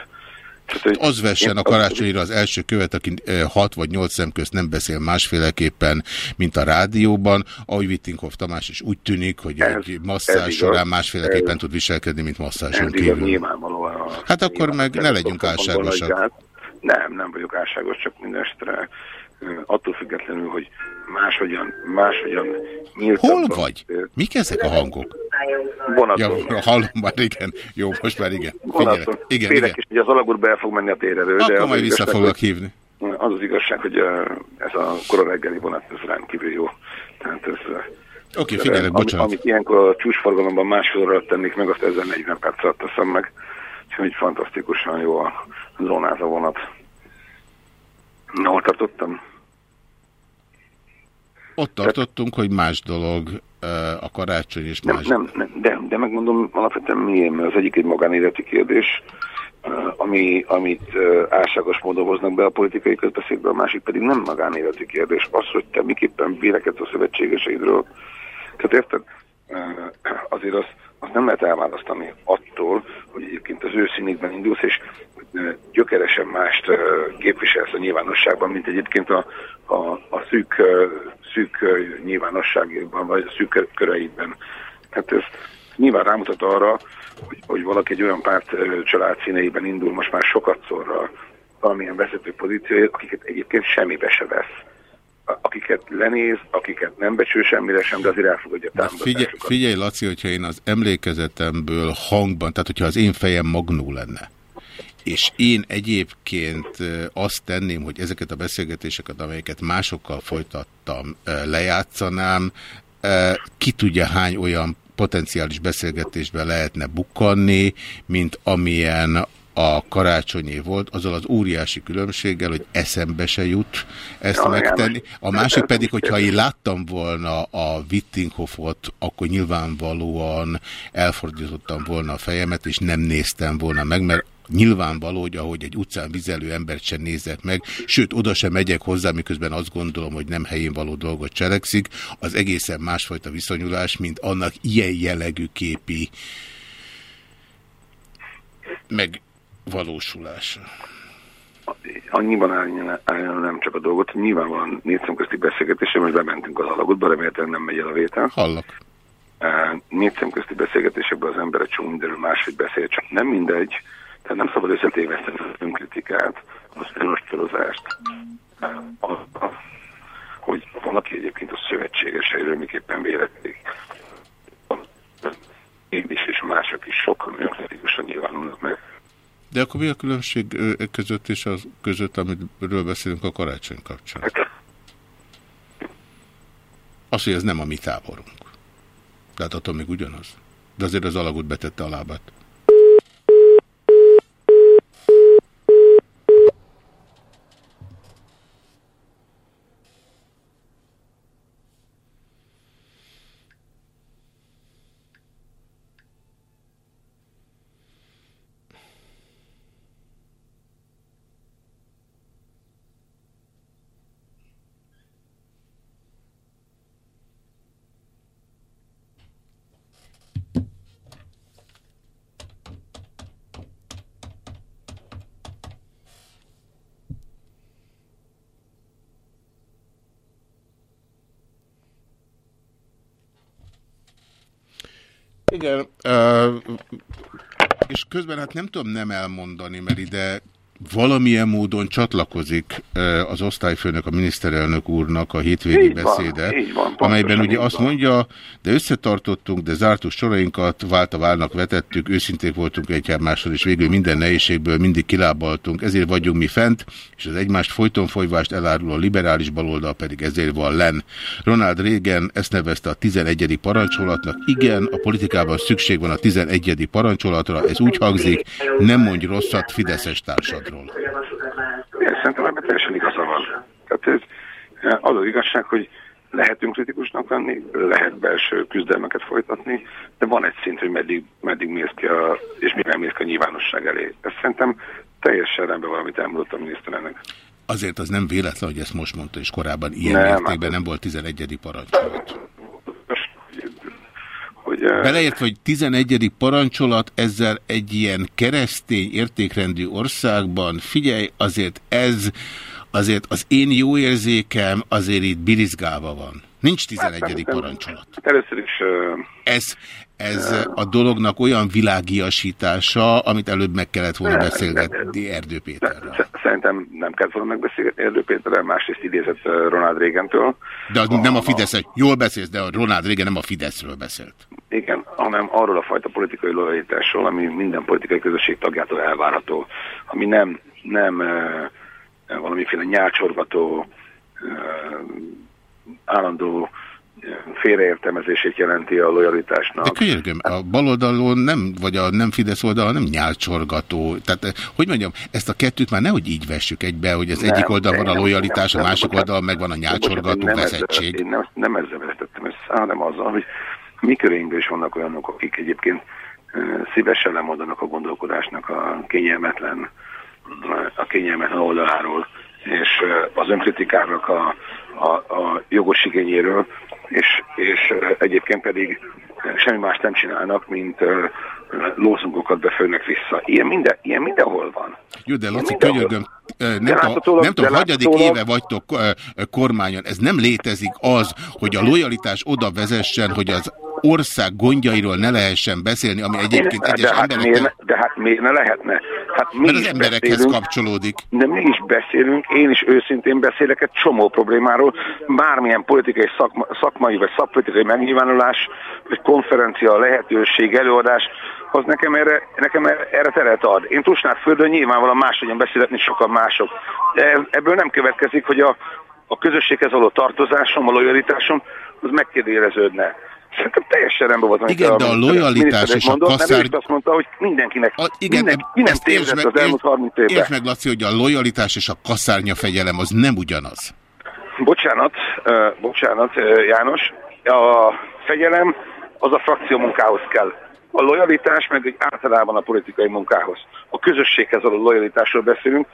Tehát, hogy Az vessen a karácsonyra az első követ, aki 6 vagy 8 szem közt nem beszél másféleképpen, mint a rádióban, ahogy Wittinghoff Tamás is úgy tűnik, hogy Ez- egy ez igaz. során másféleképpen Ez- tud viselkedni, mint igaz, kívül. nyilvánvalóan. Hát akkor meg ne legyünk álságosak. hát Nem, nem vagyok álságos, csak minden attól függetlenül, hogy máshogyan, máshogyan nyíltabban. Hol vagy? Mik ezek a hangok? Vonaton. Ja, hallom már, igen. Jó, most már igen. Vonaton. Igen, Félek igen. is, hogy az alagúr be fog menni a térerő. Akkor de majd vissza foglak hívni. Az az igazság, hogy ez a kora reggeli vonat, ez rendkívül jó. Tehát ez, Oké, ez, figyelek, bocsánat. Amit ilyenkor a csúcsforgalomban másfél óra tennék meg, azt ezzel 40 perc alatt teszem meg. Úgyhogy fantasztikusan jó a zónáz a vonat. Na, hol tartottam? Ott tartottunk, hogy más dolog a karácsony és más. nem, nem de, de megmondom alapvetően miért, mert az egyik egy magánéleti kérdés, ami, amit álságos módon hoznak be a politikai közbeszédbe, a másik pedig nem magánéleti kérdés. Az, hogy te miképpen vélekedsz a szövetségeseidről. Tehát érted? Azért azt, azt nem lehet elválasztani attól, hogy egyébként az ő színükben indulsz, és gyökeresen mást képviselsz a nyilvánosságban, mint egyébként a, a, a szűk, szűk nyilvánosságban, vagy a szűk köreidben. Hát ez, nyilván rámutat arra, hogy, hogy valaki egy olyan párt család színeiben indul most már sokat szorra valamilyen vezető pozícióért, akiket egyébként semmibe se vesz. Akiket lenéz, akiket nem becsül semmire sem, de azért elfogadja De figyelj, figyelj, Laci, hogyha én az emlékezetemből hangban, tehát hogyha az én fejem magnó lenne, és én egyébként azt tenném, hogy ezeket a beszélgetéseket, amelyeket másokkal folytattam, lejátszanám, ki tudja hány olyan potenciális beszélgetésben lehetne bukkanni, mint amilyen a karácsonyé volt, azzal az óriási különbséggel, hogy eszembe se jut ezt Ja, megtenni. A másik pedig, hogyha én láttam volna a Wittinghoffot, akkor nyilvánvalóan elfordítottam volna a fejemet, és nem néztem volna meg, mert nyilvánvaló, hogy ahogy egy utcán vizelő embert sem nézek meg, sőt, oda sem megyek hozzá, miközben azt gondolom, hogy nem helyén való dolgot cselekszik, az egészen másfajta viszonyulás, mint annak ilyen jellegű képi megvalósulása. annyiban álljon, nem csak a dolgot, hogy nyilvánvalóan négy szemközti beszélgetésem, hogy bementünk az alagútba, remélhetően nem megy el a vétel. Hallok. Uh, négy szemközti beszélgetésekben az ember egy csomó mindenről máshogy beszél, csak nem mindegy, tehát nem szabad összetéveszteni az önkritikát, az önostorozást, hogy valaki egyébként a szövetségeseiről miképpen vélekedik. Én is és mások is sokkal önkritikusan nyilvánulnak meg. De akkor mi a különbség e között és az között, amiről beszélünk a karácsony kapcsán? Az, hogy ez nem a mi táborunk. De hát attól még ugyanaz. De azért az alagút betette a lábát. Igen, uh, és közben hát nem tudom nem elmondani, mert ide valamilyen módon csatlakozik az osztályfőnök, a miniszterelnök úrnak a hétvégi Így van, beszéde, így van, pontosan amelyben ugye azt van. mondja, de összetartottunk, de zártuk sorainkat, vált a válnak vetettük, őszinték voltunk egymással, és végül minden nehézségből mindig kilábaltunk, ezért vagyunk mi fent, és az egymást folyton folyvást elárul a liberális baloldal pedig ezért van len. Ronald Reagan ezt nevezte a 11. parancsolatnak. Igen, a politikában szükség van a 11. parancsolatra, ez úgy hangzik, nem mondj rosszat Fideszes társadról. Én szerintem ebben teljesen igaza van. Tehát ez, az az igazság, hogy lehetünk kritikusnak lenni, lehet belső küzdelmeket folytatni, de van egy szint, hogy meddig, meddig mész ki a, és mivel mész ki a nyilvánosság elé. Ez szerintem teljesen rendben van, amit elmondott a miniszterelnök. Azért az nem véletlen, hogy ezt most mondta, és korábban ilyen Nem, mértékben nem volt 11. parancsolat. Hogy, eh, Beleértve, hogy 11. parancsolat ezzel egy ilyen keresztény értékrendű országban, figyelj, azért ez, azért az én jó érzékem azért itt birizgálva van. Nincs 11. parancsolat. Hát először is... eh, Ez, ez a dolognak olyan világiasítása, amit előbb meg kellett volna beszélgetni Erdő Péterrel. sz- Szerintem nem kellett volna megbeszélgetni Erdő Péterrel, másrészt idézett Ronald Reagan-től. De az nem a Fidesz, jól beszélsz, de a Ronald Reagan nem a Fideszről beszélt. Igen, hanem arról a fajta politikai lojalitásról, ami minden politikai közösség tagjától elvárható, ami nem, nem e, valamiféle nyálcsorgató, e, állandó e, félreértelmezését jelenti a lojalitásnak. De könyörgöm, a baloldalon nem, vagy a nem Fidesz oldalon nem nyálcsorgató. Tehát, eh, hogy mondjam, ezt a kettőt már nehogy így vessük egybe, hogy az Nem, egyik oldalon van a nem, lojalitás, nem, a nem, másik bocsánat. oldalon meg van a nyálcsorgató nem ezzel- veszettség. Én nem, nem ezzel vezetettem össze, hanem azzal, hogy mi körénkben is vannak olyanok, akik egyébként e, szívesen lemondanak a gondolkodásnak a kényelmetlen, a kényelmetlen oldaláról, és az önkritikának a, a, a jogos igényéről, és, és egyébként pedig semmi más nem csinálnak, mint e, lózungokat befőnek vissza. Ilyen, minden, ilyen mindenhol van. Jó, de Laci, könyörgöm, nem, De láthatólag- nem tudom, de hagyadik éve vagytok kormányon. Ez nem létezik az, hogy a lojalitás oda vezessen, hogy az ország gondjairól ne lehessen beszélni, ami egyébként de, egyes hát emberek... miért, de hát miért ne lehetne? Hát mi Mert az emberekhez beszélünk, kapcsolódik. De mi is beszélünk, én is őszintén beszélek egy csomó problémáról, bármilyen politikai, szakma, szakmai vagy szakpolitikai megnyilvánulás, vagy konferencia, lehetőség, előadás, az nekem erre, nekem erre, erre teret ad. Én Tusnádföldön nyilvánvalóan máshogyan beszélek, mint sokan mások. De ebből nem következik, hogy a, a közösséghez való tartozásom, a lojalitásom, az megkérdőjeleződne. Szerintem teljesen rendben volt. amit Igen, de a lojalitás és a mondott, ő kaszár- is azt mondta, hogy mindenkinek, A, igen, minden, eb- minden ezt értsd tévedett meg, az elmúlt 30 évben. értsd meg, Laci, hogy a lojalitás és a kaszárnya fegyelem az nem ugyanaz. Bocsánat, uh, bocsánat, uh, János. A fegyelem az a frakció munkához kell. A lojalitás meg egy általában a politikai munkához. A közösséghez való lojalitásról beszélünk,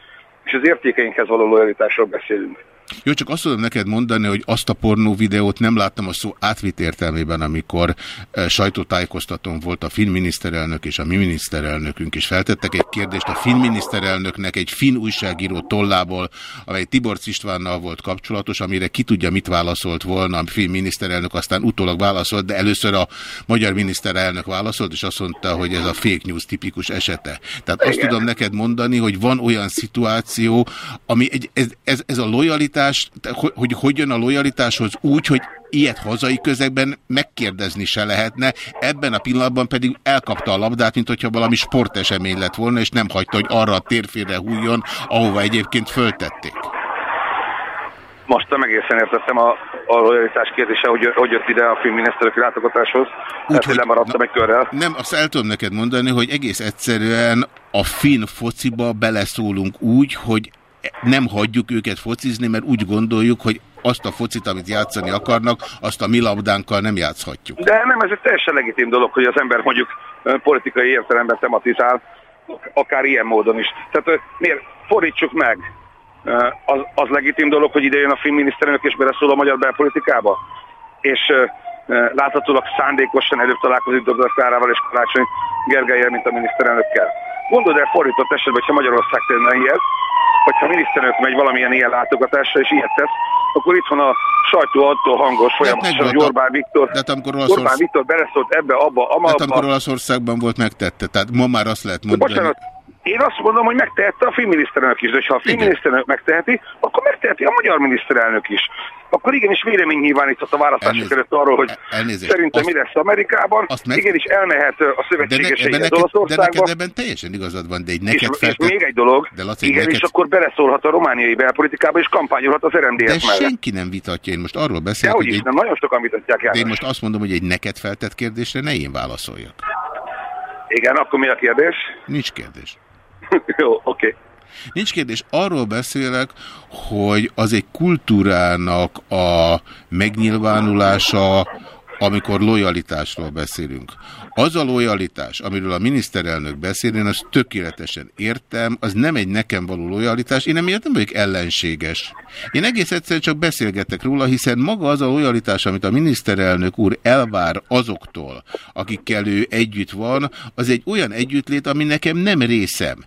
és az értékeinkhez való lojalitásról beszélünk. Jó, csak azt tudom neked mondani, hogy azt a pornó videót nem láttam a szó átvitt értelmében, amikor e, sajtótájékoztatón volt a finn miniszterelnök és a mi miniszterelnökünk, és feltettek egy kérdést a finn miniszterelnöknek egy finn újságíró tollából, amely Tibor Istvánnal volt kapcsolatos, amire ki tudja, mit válaszolt volna a finn miniszterelnök, aztán utólag válaszolt, de először a magyar miniszterelnök válaszolt, és azt mondta, hogy ez a fake news tipikus esete. Tehát azt Igen. tudom neked mondani, hogy van olyan szituáció, ami egy, ez, ez, ez a lojalitás, te- hogy, hogy hogy jön a lojalitáshoz úgy, hogy ilyet hazai közegben megkérdezni se lehetne, ebben a pillanatban pedig elkapta a labdát, mint hogyha valami sportesemény lett volna, és nem hagyta, hogy arra a térfére hújjon, ahova egyébként föltették. Most nem egészen értettem a, a lojalitás kérdése, hogy, hogy jött ide a filmminiszterök látogatáshoz. Úgy, hogy lemaradtam egy körrel. Nem, azt el tudom neked mondani, hogy egész egyszerűen a finn fociba beleszólunk úgy, hogy nem hagyjuk őket focizni, mert úgy gondoljuk, hogy azt a focit, amit játszani akarnak, azt a mi labdánkkal nem játszhatjuk. De nem, ez egy teljesen legitim dolog, hogy az ember mondjuk politikai értelemben tematizál, akár ilyen módon is. Tehát miért fordítsuk meg? Az, az legitim dolog, hogy ide jön a filmminiszterelnök és beleszól a magyar belpolitikába? És láthatólag szándékosan előbb találkozik Dobrev Klárával és Karácsony Gergelyel, mint a miniszterelnökkel. Gondold el fordított esetben, hogyha Magyarország tenne ilyet, hogyha a miniszterelnök megy valamilyen ilyen látogatásra és ilyet tesz, akkor itt van a sajtó attól hangos folyamatosan, hogy Orbán Viktor, De hát amikor Olaszország- Orbán Viktor beleszólt ebbe, abba, Hát amabba. amikor Olaszországban volt, megtette. Tehát ma már azt lehet mondani. Bocsánat, én azt mondom, hogy megtehette a filmminiszterelnök is, de ha a filmminiszterelnök megteheti, akkor megteheti a magyar miniszterelnök is. Akkor igenis vélemény nyilváníthat a választások előtt arról, hogy elnézést, szerintem azt- mi lesz Amerikában, azt meg- igenis elmehet a De, ne, neked, de neked ebben teljesen igazad van, de egy és, neked és feltett... még egy dolog, De Laci, igen, neked- és akkor beleszólhat a romániai belpolitikába, és kampányolhat az De RMDS mellett. senki nem vitatja. Én most arról beszélek, hogy egy, nem, nagyon sokan vitatják de én János. most azt mondom, hogy egy neked feltett kérdésre ne én válaszoljak. Igen, akkor mi a kérdés? Nincs kérdés. Jó, oké. Nincs kérdés. Arról beszélek, hogy az egy kultúrának a megnyilvánulása, amikor lojalitásról beszélünk. Az a lojalitás, amiről a miniszterelnök beszél, én azt tökéletesen értem, az nem egy nekem való lojalitás, én emiatt nem vagyok ellenséges. Én egész egyszerűen csak beszélgetek róla, hiszen maga az a lojalitás, amit a miniszterelnök úr elvár azoktól, akikkel ő együtt van, az egy olyan együttlét, ami nekem nem részem.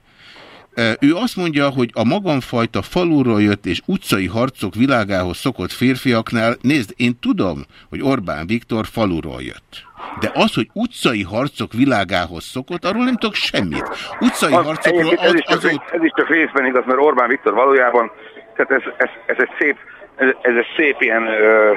Ő azt mondja, hogy a magamfajta faluról jött és utcai harcok világához szokott férfiaknál, nézd, én tudom, hogy Orbán Viktor faluról jött. De az, hogy utcai harcok világához szokott, arról nem tudok semmit. Utcai Az- harcokról ez, az, is csak, azóta... ez is csak részben igaz, mert Orbán Viktor valójában, tehát ez, ez, ez egy szép, ez, ez egy szép ilyen ö,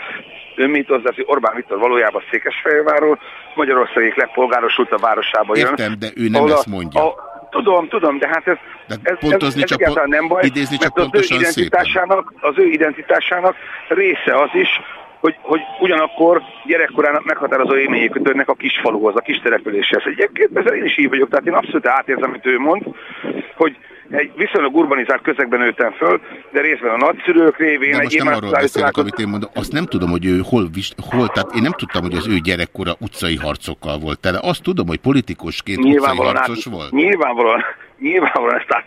önmítosz, de Orbán Viktor valójában Székesfehérvárról, Magyarország egyik legpolgárosultabb városába jön. Értem, de ő nem ahol a- ezt mondja. A, tudom, tudom, de hát ez, De ez, pontozni ez, ez csak egyáltalán nem baj, idézni csak mert az ő, identitásának, az ő identitásának része az is, hogy, hogy ugyanakkor gyerekkorának meghatározó élmények kötődnek a kisfaluhoz, a kis településhez. Egyébként ezzel én is így vagyok, tehát én abszolút átérzem, amit ő mond, hogy egy viszonylag urbanizált közegben nőttem föl, de részben a nagyszülők révén De egy most nem arról beszélek, amit én mondom. Azt nem tudom, hogy ő hol, hol, tehát én nem tudtam, hogy az ő gyerekkora utcai harcokkal volt tele. Azt tudom, hogy politikusként utcai harcos át, volt. nyilvánvalóan, nyilvánvalóan ezt át,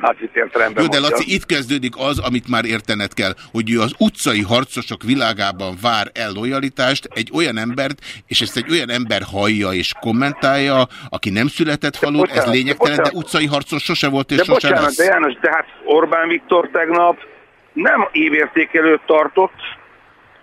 átvitt értelemben Jó, de mondja. Laci, itt kezdődik az, amit már értened kell, hogy ő az utcai harcosok világában vár el lojalitást egy olyan embert, és ezt egy olyan ember hallja és kommentálja, aki nem született falun, ez bocsánat, lényegtelen, de bocsánat. utcai harcos sose volt és De sose bocsánat, lesz. de János, de hát Orbán Viktor tegnap nem évértékelőt tartott,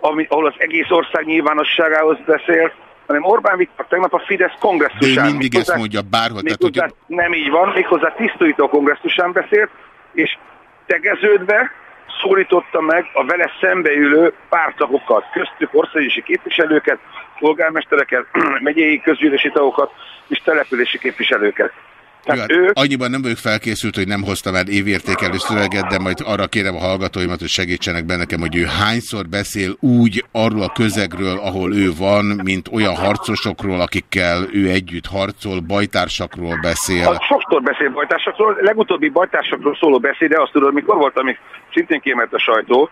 ami, ahol az egész ország nyilvánosságához beszélt, hanem Orbán Viktor tegnap a Fidesz kongresszusán. De mindig méghozzá- ezt mondja bárhol. Tehát, Méghozzá hogy nem így van, méghozzá tisztújító kongresszusán beszélt, és tegeződve szólította meg a vele szembeülő pártagokat, köztük országgyűlési képviselőket, polgármestereket, megyei közgyűlési tagokat és települési képviselőket. Jó, hát Annyiban nem vagyok felkészült, hogy nem hoztam el évértékelő szöveget, de majd arra kérem a hallgatóimat, hogy segítsenek be nekem, hogy ő hányszor beszél úgy arról a közegről, ahol ő van, mint olyan harcosokról, akikkel ő együtt harcol, bajtársakról beszél. A sokszor beszél bajtársakról, legutóbbi bajtársakról szóló beszéde azt tudod, mikor volt, amik szintén kiemelt a sajtó,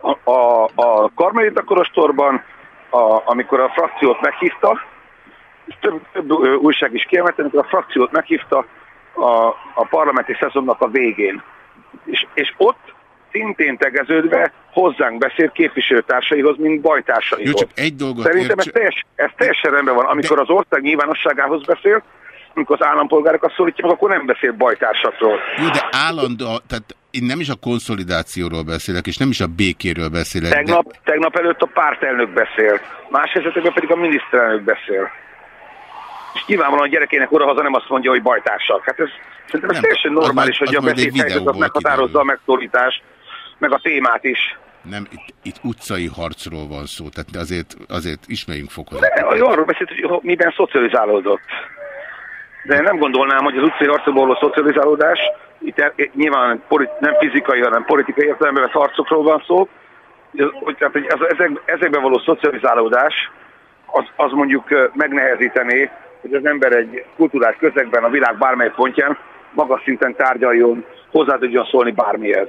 a, a, a Karmelita Korostorban, a, amikor a frakciót meghívta, és több, több újság is kiemelte, amikor a frakciót meghívta a, a parlamenti szezonnak a végén. És, és ott szintén tegeződve hozzánk beszélt képviselőtársaihoz, mint bajtársaihoz. Jó, csak egy dolgot Szerintem ez, teljes, ez teljesen rendben van. Amikor az ország nyilvánosságához beszél, amikor az állampolgárokat szólítja, meg, akkor nem beszél bajtársakról. Jó, de állandó, tehát én nem is a konszolidációról beszélek, és nem is a békéről beszélek. Tegnap, tegnap előtt a pártelnök beszélt, más esetekben pedig a miniszterelnök beszél. És nyilvánvalóan a gyerekének odahaza nem azt mondja, hogy bajtársak. Hát ez szerintem ez teljesen normális, hogy az a beszédhelyzet meghatározza a megszólítást, meg a témát is. Nem, itt, itt utcai harcról van szó, tehát azért, azért ismerjünk fokozatot. De arról beszélt, hogy miben szocializálódott. De nem gondolnám, hogy az utcai harcokból való szocializálódás, itt el, nyilván nem fizikai, hanem politikai értelemben vett harcokról van szó, hogy, tehát, hogy ez, ezek, ezekben való szocializálódás az, az mondjuk megnehezítené, hogy az ember egy kulturált közegben a világ bármely pontján magas szinten tárgyaljon, hozzá tudjon szólni bármihez.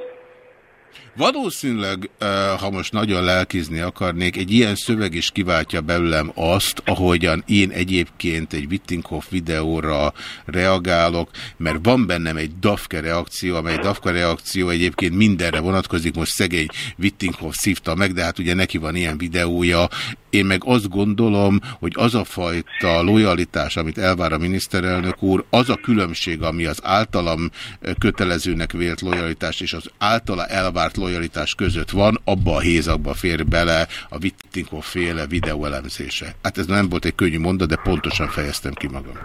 Valószínűleg, eh, ha most nagyon lelkizni akarnék, egy ilyen szöveg is kiváltja belőlem azt, ahogyan én egyébként egy Wittinghoff videóra reagálok, mert van bennem egy Dafke reakció, amely Dafke reakció egyébként mindenre vonatkozik, most szegény Wittinghoff szívta meg, de hát ugye neki van ilyen videója. Én meg azt gondolom, hogy az a fajta lojalitás, amit elvár a miniszterelnök úr, az a különbség, ami az általam kötelezőnek vélt lojalitás és az általa elvárt lojalitás között van, abba a hézakba fér bele a Wittinghoff féle videóelemzése. Hát ez nem volt egy könnyű mondat, de pontosan fejeztem ki magam.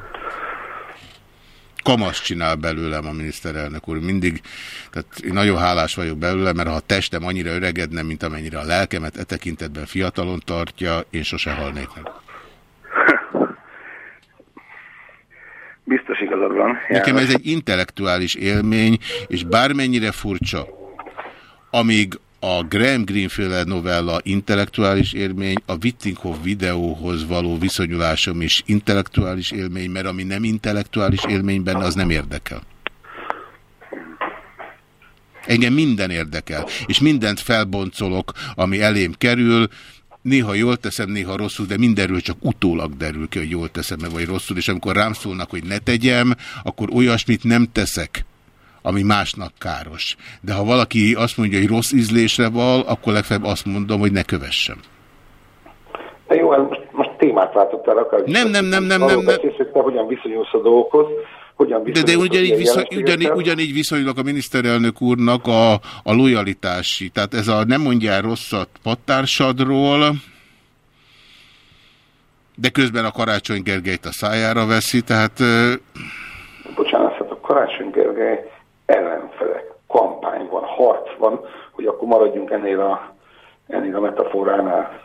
Kamasz csinál belőlem a miniszterelnök úr. Mindig, tehát én nagyon hálás vagyok belőle, mert ha a testem annyira öregedne, mint amennyire a lelkemet e tekintetben fiatalon tartja, én sose halnék meg. Biztos igazad van. Nekem ez egy intellektuális élmény, és bármennyire furcsa, amíg a Graham Greenfield novella intellektuális élmény, a Wittinghoff videóhoz való viszonyulásom is intellektuális élmény, mert ami nem intellektuális élmény benne, az nem érdekel. Engem minden érdekel, és mindent felboncolok, ami elém kerül, néha jól teszem, néha rosszul, de mindenről csak utólag derül ki, hogy jól teszem-e, vagy rosszul, és amikor rám szólnak, hogy ne tegyem, akkor olyasmit nem teszek, ami másnak káros. De ha valaki azt mondja, hogy rossz ízlésre val, akkor legfeljebb azt mondom, hogy ne kövessem. De jó, hát most, most témát váltottál, akar. Nem, nem, nem, nem, nem, nem. beszélsz, hogyan viszonyulsz a dolgokhoz, hogyan De, de ugyanígy, viszony, ugyanígy, ugyanígy viszonylag a miniszterelnök úrnak a, a lojalitási. Tehát ez a nem mondjál rosszat pattársadról, de közben a Karácsony Gergelyt a szájára veszi, tehát Bocsánat, hát a Karácsony Gergely ellenfelek, kampány van, harc van, hogy akkor maradjunk ennél a, ennél a metaforánál.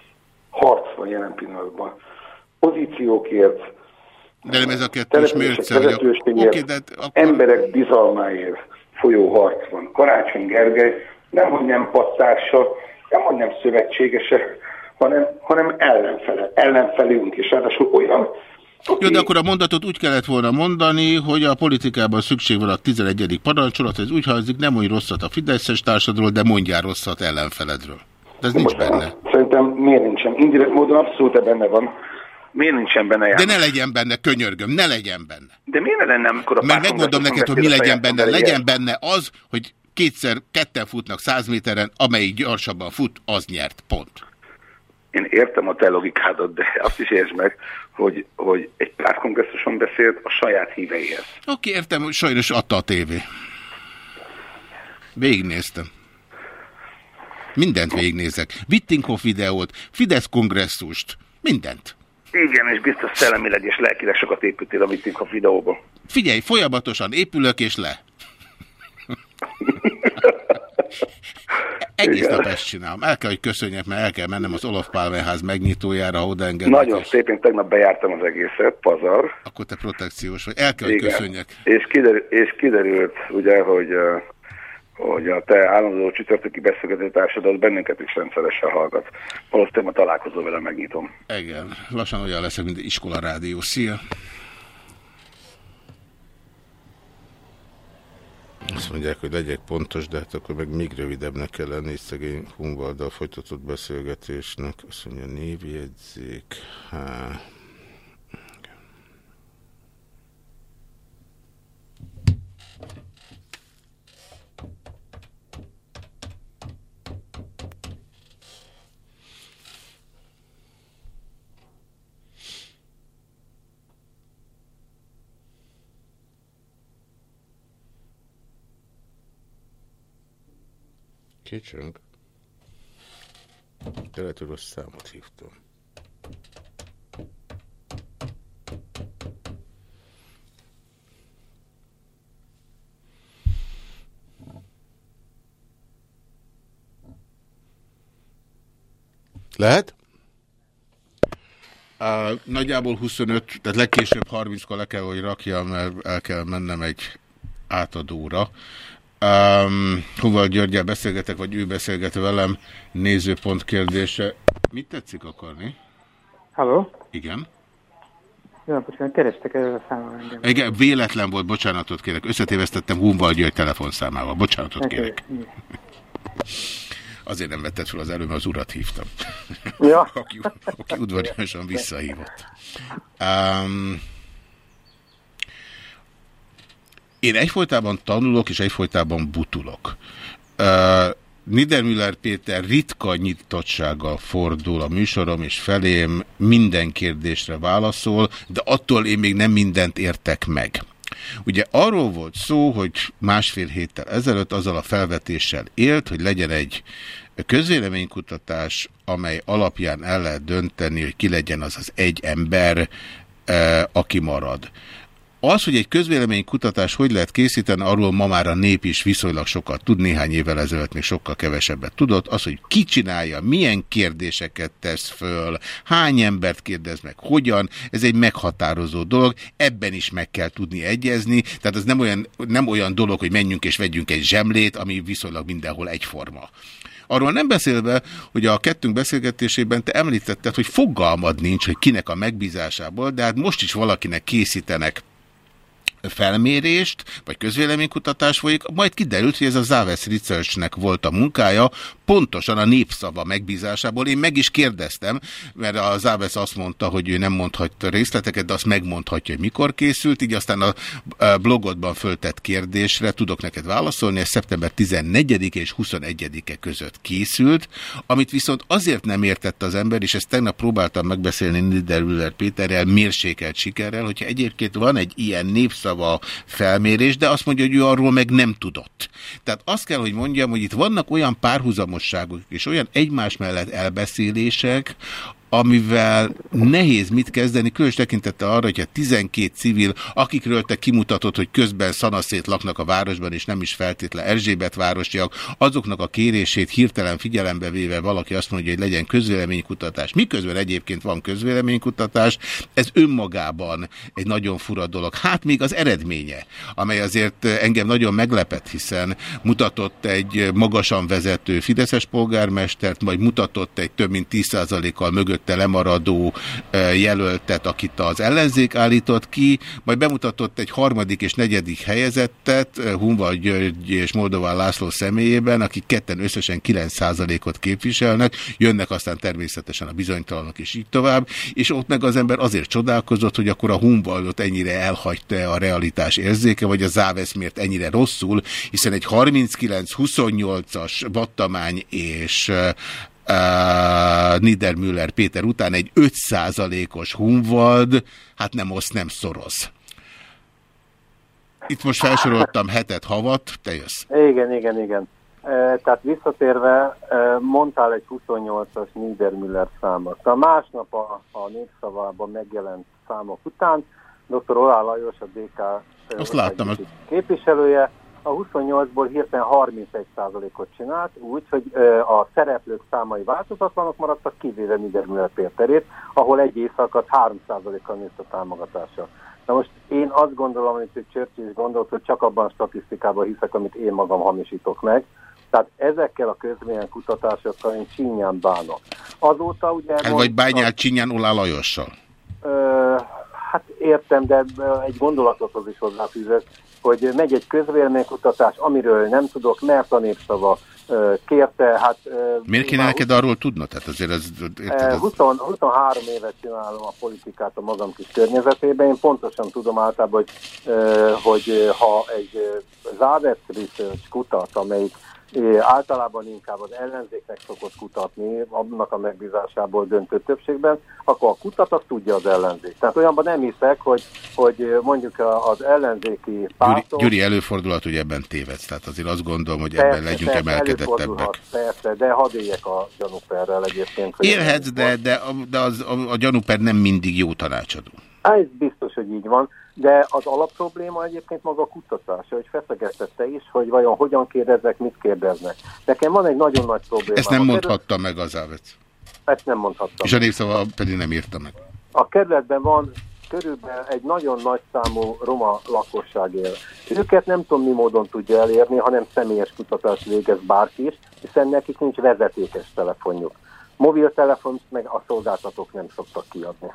Harc van jelen pillanatban. Pozíciókért, de nem ez a kettős mérce. hogy a- Oké, de emberek bizalmáért folyó harc van. Karácsony Gergely nem, hogy nem pattársa, nem, hogy nem szövetségese, hanem, hanem ellenfele, ellenfelünk, és ráadásul olyan, Jó, de akkor a mondatot úgy kellett volna mondani, hogy a politikában szükség van a 11. parancsolat, ez úgy hangzik, nem mondj rosszat a Fideszes társadról, de mondjál rosszat ellenfeledről. De ez nincs benne. Szerintem miért nincsen? Indirekt módon abszolút benne van. Miért nincsen benne De János? ne legyen benne, könyörgöm, ne legyen benne. De miért ne lenne, amikor a Mert megmondom neked, hogy mi legyen benne. Legyen benne az, hogy kétszer ketten futnak száz méteren, amelyik gyorsabban fut, az nyert. Pont. Én értem a te logikádat, de azt is értsd meg, hogy, hogy egy pártkongresszuson beszélt a saját híveihez. Oké, értem, hogy sajnos adta a tévé. Végignéztem. Mindent végignézek. Wittinghoff videót, Fidesz kongresszust, mindent. Igen, és biztos szellemileg és lelkileg sokat építél a Meeting of videóban. Figyelj, folyamatosan épülök és le. Egész Igen. nap ezt csinálom. El kell, hogy köszönjek, mert el kell mennem az Olaf Pálmeház megnyitójára, ha odaengednek. Nagyon és szép, én tegnap bejártam az egészet, pazar. Akkor te protekciós vagy. El kell, hogy Igen. köszönjek. És, kiderül, és kiderült, ugye, hogy, hogy a te állandó csütörtöki beszélgető társadalmat bennünket is rendszeresen hallgat. Valószínűleg ma találkozó vele megnyitom. Igen, lassan olyan leszek, mint iskola rádió. Szia! Azt mondják, hogy legyek pontos, de hát akkor meg még rövidebbnek kell lenni egy szegény Humvalddal folytatott beszélgetésnek. Azt mondja, névjegyzék. Há. Kicsönk. Lehet, rossz számot hívtam. Lehet? Uh, nagyjából 25, tehát legkésőbb 30-kor le kell, hogy rakjam, mert el kell mennem egy átadóra. Um, Huval Györgyel beszélgetek, vagy ő beszélget velem, nézőpont kérdése. Mit tetszik akarni? Halló? Igen. Jó napot kerestek ezzel a számon engem. Igen, véletlen volt, bocsánatot kérek. Összetévesztettem Humval György telefonszámával. Bocsánatot kérek. Azért nem vetted fel az előbb, az urat hívtam. Ja. aki, aki udvariasan visszahívott. Um, én egyfolytában tanulok, és egyfolytában butulok. Uh, Niedermüller Péter ritka nyitottsággal fordul a műsorom, és felém minden kérdésre válaszol, de attól én még nem mindent értek meg. Ugye arról volt szó, hogy másfél héttel ezelőtt azzal a felvetéssel élt, hogy legyen egy közvéleménykutatás, amely alapján el lehet dönteni, hogy ki legyen az az egy ember, aki marad. Az, hogy egy közvéleménykutatás hogy lehet készíteni, arról ma már a nép is viszonylag sokat tud, néhány évvel ezelőtt még sokkal kevesebbet tudott. Az, hogy ki csinálja, milyen kérdéseket tesz föl, hány embert kérdez meg, hogyan, ez egy meghatározó dolog, ebben is meg kell tudni egyezni, tehát ez nem olyan, nem olyan dolog, hogy menjünk és vegyünk egy zsemlét, ami viszonylag mindenhol egyforma. Arról nem beszélve, hogy a kettőnk beszélgetésében te említetted, hogy fogalmad nincs, hogy kinek a megbízásából, de hát most is valakinek készítenek felmérést, vagy közvéleménykutatás folyik, majd kiderült, hogy ez a Záves Researchnek volt a munkája, pontosan a népszava megbízásából. Én meg is kérdeztem, mert a Záves azt mondta, hogy ő nem mondhat részleteket, de azt megmondhatja, hogy mikor készült, így aztán a blogodban föltett kérdésre tudok neked válaszolni, ez szeptember 14 és 21-e között készült, amit viszont azért nem értett az ember, és ezt tegnap próbáltam megbeszélni Niederüller Péterrel, mérsékelt sikerrel, hogyha egyébként van egy ilyen népszava felmérés, de azt mondja, hogy ő arról meg nem tudott. Tehát azt kell, hogy mondjam, hogy itt vannak olyan párhuzamosságok és olyan egymás mellett elbeszélések, amivel nehéz mit kezdeni, különös tekintette arra, hogyha 12 civil, akikről te kimutatod, hogy közben szanaszét laknak a városban, és nem is feltétlen Erzsébet városiak, azoknak a kérését hirtelen figyelembe véve valaki azt mondja, hogy legyen közvéleménykutatás. Miközben egyébként van közvéleménykutatás, ez önmagában egy nagyon fura dolog. Hát még az eredménye, amely azért engem nagyon meglepett, hiszen mutatott egy magasan vezető Fideszes polgármestert, majd mutatott egy több mint 10%-kal mögött mögötte lemaradó jelöltet, akit az ellenzék állított ki, majd bemutatott egy harmadik és negyedik helyezettet, Hunval György és Moldován László személyében, akik ketten összesen 9%-ot képviselnek, jönnek aztán természetesen a bizonytalanok és így tovább, és ott meg az ember azért csodálkozott, hogy akkor a Hunvaldot ennyire elhagyta a realitás érzéke, vagy a Závesz miért ennyire rosszul, hiszen egy 39-28-as vattamány és uh, Niedermüller Péter után egy 5%-os Hunvald, hát nem oszt, nem szoroz. Itt most felsoroltam hetet, havat, te jössz. Igen, igen, igen. Tehát visszatérve, mondtál egy 28-as Niedermüller számot. A másnap a, a népszavában megjelent számok után dr. Olá Lajos, a DK Azt láttam. képviselője, a 28-ból hirtelen 31%-ot csinált, úgy, hogy a szereplők számai változatlanok maradtak, kivéve Niedermüller Péterét, ahol egy éjszakat 3%-kal nőtt a támogatása. Na most én azt gondolom, amit Churchill is gondolt, hogy csak abban a statisztikában hiszek, amit én magam hamisítok meg. Tehát ezekkel a közmélyen kutatásokkal én csinyán bánok. Azóta ugye... Hát vagy bányál csinyán Olá Lajossal? Ö, hát értem, de egy gondolatothoz is hozzáfűzök hogy megy egy közvéleménykutatás, amiről nem tudok, mert a népszava kérte. Hát, Miért kéne neked arról tudnod? Tehát azért ez, érted, ez... 20, 23 évet csinálom a politikát a magam kis környezetében. Én pontosan tudom általában, hogy, hogy ha egy Research kutat, amelyik általában inkább az ellenzéknek szokott kutatni, annak a megbízásából döntő többségben, akkor a kutat azt tudja az ellenzék. Tehát olyanban nem hiszek, hogy, hogy mondjuk az ellenzéki pártok... Gyuri, Gyuri előfordulhat, hogy ebben tévedsz, tehát azért azt gondolom, hogy ebben persze, legyünk persze, emelkedettebbek. Persze, de hadd éljek a gyanúperrel egyébként. Élhetsz, de, de, de az, a, a gyanúper nem mindig jó tanácsadó. Ez biztos, hogy így van. De az alapprobléma egyébként maga a kutatása, hogy feszegetette is, hogy vajon hogyan kérdeznek, mit kérdeznek. Nekem van egy nagyon nagy probléma. Ezt nem mondhatta meg az Ávec. Ezt nem mondhatta. És a népszava pedig nem írta meg. A kerületben van körülbelül egy nagyon nagy számú roma lakosság él. Őket nem tudom mi módon tudja elérni, hanem személyes kutatást végez bárki is, hiszen nekik nincs vezetékes telefonjuk. Mobiltelefont meg a szolgáltatók nem szoktak kiadni.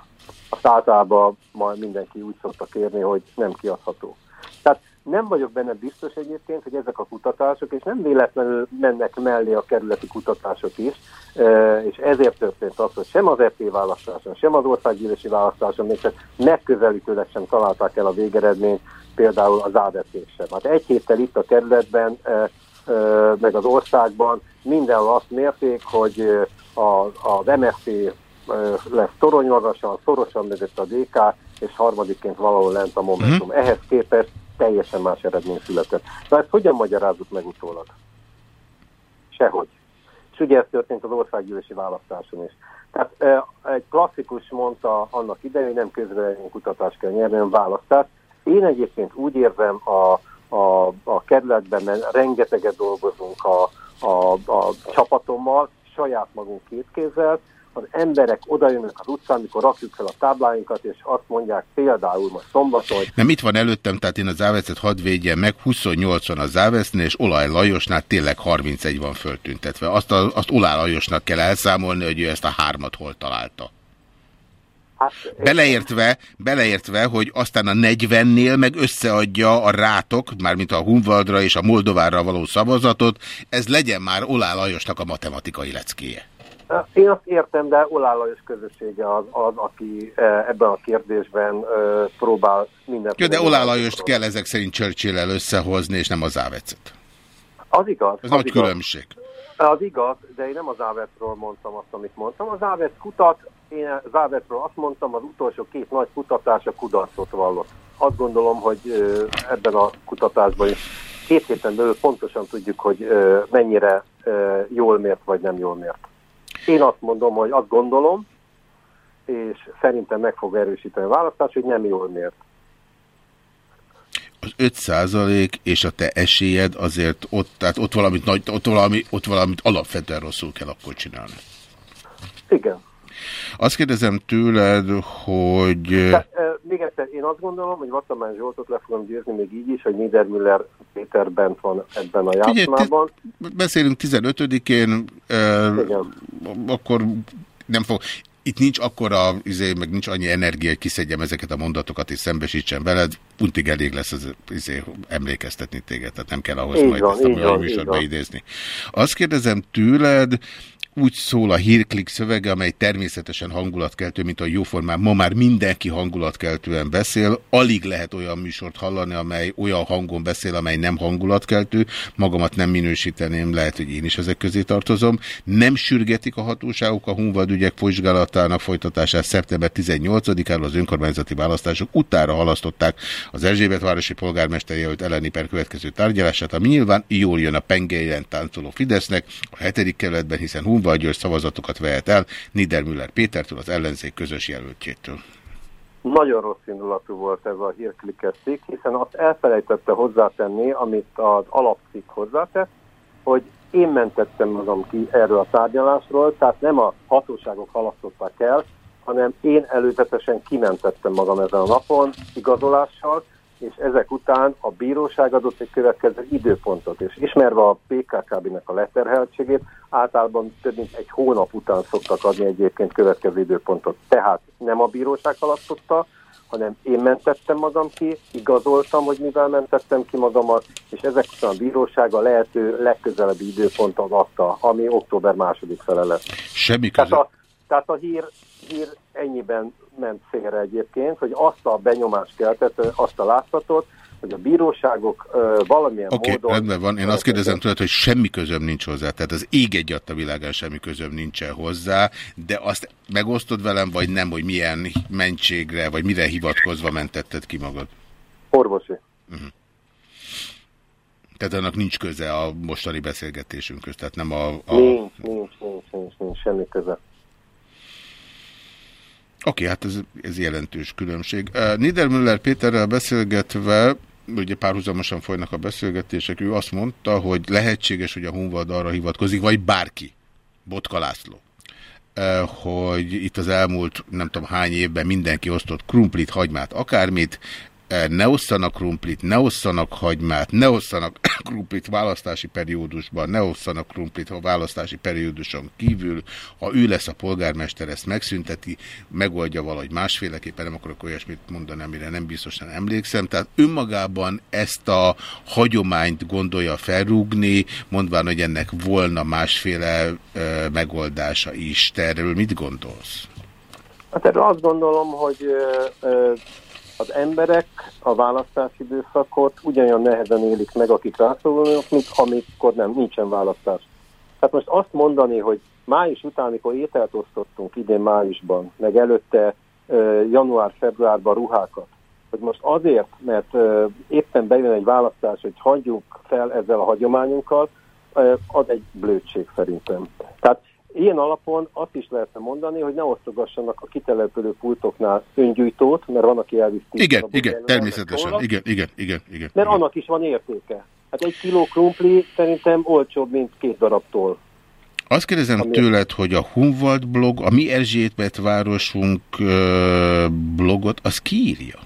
Azt általában majd mindenki úgy szokta kérni, hogy nem kiadható. Tehát nem vagyok benne biztos egyébként, hogy ezek a kutatások, és nem véletlenül mennek mellé a kerületi kutatások is, és ezért történt az, hogy sem az EP választáson, sem az országgyűlési választáson még csak megközelítőleg sem találták el a végeredményt, például az ADT sem. Hát egy héttel itt a kerületben, meg az országban mindenhol azt mérték, hogy a, az MSZP lesz torony magasan, szorosan mögött a DK, és harmadikként valahol lent a Momentum. Uh-huh. Ehhez képest teljesen más eredmény született. Na ezt hogyan magyarázzuk meg utólag? Sehogy. És ugye ez történt az országgyűlési választáson is. Tehát egy klasszikus mondta annak idején, hogy nem közvélemény kutatást kell nyerni, hanem választást. Én egyébként úgy érzem a, a, a kerületben, mert rengeteget dolgozunk a, a, a csapatommal, saját magunk két kézzel, az emberek odajönnek az utcán, amikor rakjuk fel a tábláinkat, és azt mondják például most szombaton. Nem itt van előttem, tehát én az Záveszet hadd védjem meg, 28 van a Závesznél, és Olaj Lajosnál tényleg 31 van föltüntetve. Azt, a, azt Olaj Lajosnak kell elszámolni, hogy ő ezt a hármat hol találta. Hát, beleértve, beleértve, hogy aztán a 40-nél meg összeadja a rátok, mármint a Hunvaldra és a Moldovára való szavazatot, ez legyen már Olá Lajosnak a matematikai leckéje. Én azt értem, de Olá Lajos közössége az, az aki ebben a kérdésben próbál mindent. Jó, de Olá Lajost kell ezek szerint churchill összehozni, és nem az Ávecet. Az igaz. Ez az nagy igaz. különbség. Az igaz, de én nem az Ávetről mondtam azt, amit mondtam. Az Ávet kutat, én az Ávetről azt mondtam, az utolsó két nagy kutatás a kudarcot vallott. Azt gondolom, hogy ebben a kutatásban is két héten belül pontosan tudjuk, hogy mennyire jól mért, vagy nem jól mért. Én azt mondom, hogy azt gondolom, és szerintem meg fog erősíteni a választás, hogy nem jól mért. Az 5 százalék és a te esélyed azért ott, tehát ott valamit, nagy, ott, valami, ott valamit alapvetően rosszul kell akkor csinálni. Igen. Azt kérdezem tőled, hogy... De, e, még egyszer, én azt gondolom, hogy Vatamán Zsoltot le fogom győzni még így is, hogy Niedermüller Péter bent van ebben a játszmában. beszélünk 15-én, e, akkor nem fog... Itt nincs akkora, izé, meg nincs annyi energia, hogy kiszedjem ezeket a mondatokat és szembesítsem veled. Untig elég lesz az, izé, emlékeztetni téged, tehát nem kell ahhoz így majd van, ezt a műsort beidézni. Azt kérdezem tőled, úgy szól a hírklik szövege, amely természetesen hangulatkeltő, mint a jóformán. Ma már mindenki hangulatkeltően beszél, alig lehet olyan műsort hallani, amely olyan hangon beszél, amely nem hangulatkeltő. Magamat nem minősíteném, lehet, hogy én is ezek közé tartozom. Nem sürgetik a hatóságok a Hunvad ügyek folyzsgálatának folytatását szeptember 18-áról az önkormányzati választások utára halasztották az Erzsébetvárosi polgármester jelölt elleni per következő tárgyalását, ami nyilván jól jön a pengelyen táncoló Fidesznek a hetedik kerületben, hiszen Hunvad Hunval György szavazatokat vehet el Niedermüller Pétertől, az ellenzék közös jelöltjétől. Nagyon rossz indulatú volt ez a hírklikesszik, hiszen azt elfelejtette hozzátenni, amit az alapcikk hozzátett, hogy én mentettem magam ki erről a tárgyalásról, tehát nem a hatóságok halasztották el, hanem én előzetesen kimentettem magam ezen a napon igazolással, és ezek után a bíróság adott egy következő időpontot, és ismerve a PKKB-nek a leterheltségét, általában több mint egy hónap után szoktak adni egyébként következő időpontot. Tehát nem a bíróság halasztotta, hanem én mentettem magam ki, igazoltam, hogy mivel mentettem ki magamat, és ezek után a bíróság a lehető legközelebbi időpontot adta, ami október második fele lesz. Semmi köze. Tehát a, tehát a hír, hír ennyiben ment félre egyébként, hogy azt a benyomást keltett, azt a látszatot, hogy a bíróságok uh, valamilyen Oké, okay, módon... rendben van. Én azt kérdezem tőled, hogy semmi közöm nincs hozzá. Tehát az ég egy a világán semmi közöm nincsen hozzá, de azt megosztod velem, vagy nem, hogy milyen mentségre, vagy mire hivatkozva mentetted ki magad? Orvosi. Uh mhm. -huh. Tehát annak nincs köze a mostani beszélgetésünkhöz, tehát nem a... a... Nincs, nincs, nincs, nincs, nincs, semmi köze. Oké, hát ez, ez jelentős különbség. Niedermüller Péterrel beszélgetve, ugye párhuzamosan folynak a beszélgetések, ő azt mondta, hogy lehetséges, hogy a Hunvad arra hivatkozik, vagy bárki, Botka László, hogy itt az elmúlt nem tudom hány évben mindenki osztott krumplit, hagymát, akármit, ne osszanak krumplit, ne osszanak hagymát, ne osszanak krumplit választási periódusban, ne osszanak krumplit a választási perióduson kívül. Ha ő lesz a polgármester, ezt megszünteti, megoldja valahogy másféleképpen, nem akarok olyasmit mondani, amire nem biztosan emlékszem. Tehát önmagában ezt a hagyományt gondolja felrúgni, mondván, hogy ennek volna másféle ö, megoldása is. Te erről mit gondolsz? Hát erről azt gondolom, hogy ö, ö, az emberek a választási időszakot ugyanolyan nehezen élik meg, akik rászorulnak, mint amikor nem, nincsen választás. Tehát most azt mondani, hogy május után, amikor ételt osztottunk idén májusban, meg előtte január-februárban ruhákat, hogy most azért, mert éppen bejön egy választás, hogy hagyjuk fel ezzel a hagyományunkkal, az egy blödség szerintem. Tehát Ilyen alapon azt is lehetne mondani, hogy ne osztogassanak a kitelepülő pultoknál öngyújtót, mert van, aki elvisz Igen, igen, természetesen, igen, igen, igen, igen. Mert igen. annak is van értéke. Hát egy kiló krumpli szerintem olcsóbb, mint két darabtól. Azt kérdezem Ami tőled, hogy a Hunvald blog, a mi Erzsébet városunk blogot, az kiírja?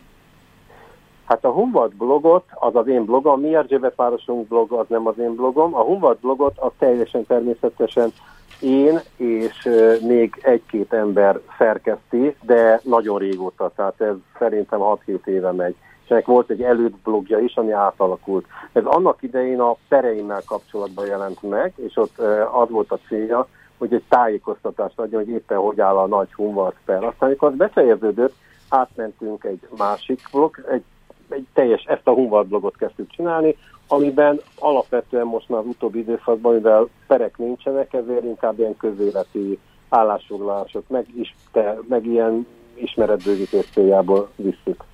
Hát a Hunvald blogot, az az én blogom, a mi Erzsébet városunk blog, az nem az én blogom. A Hunvald blogot az teljesen természetesen én és még egy-két ember szerkeszti, de nagyon régóta, tehát ez szerintem 6-7 éve megy. És ennek volt egy blogja is, ami átalakult. Ez annak idején a pereimmel kapcsolatban jelent meg, és ott az volt a célja, hogy egy tájékoztatást adjon, hogy éppen hogy áll a nagy Hunvart per. Aztán, amikor az befejeződött, átmentünk egy másik blog, egy, egy teljes, ezt a Hunvart blogot kezdtük csinálni, amiben alapvetően most már az utóbbi időszakban, mivel perek nincsenek, ezért inkább ilyen közéleti állásfoglalások, meg, is, te, meg ilyen ismeretbővítés céljából visszük.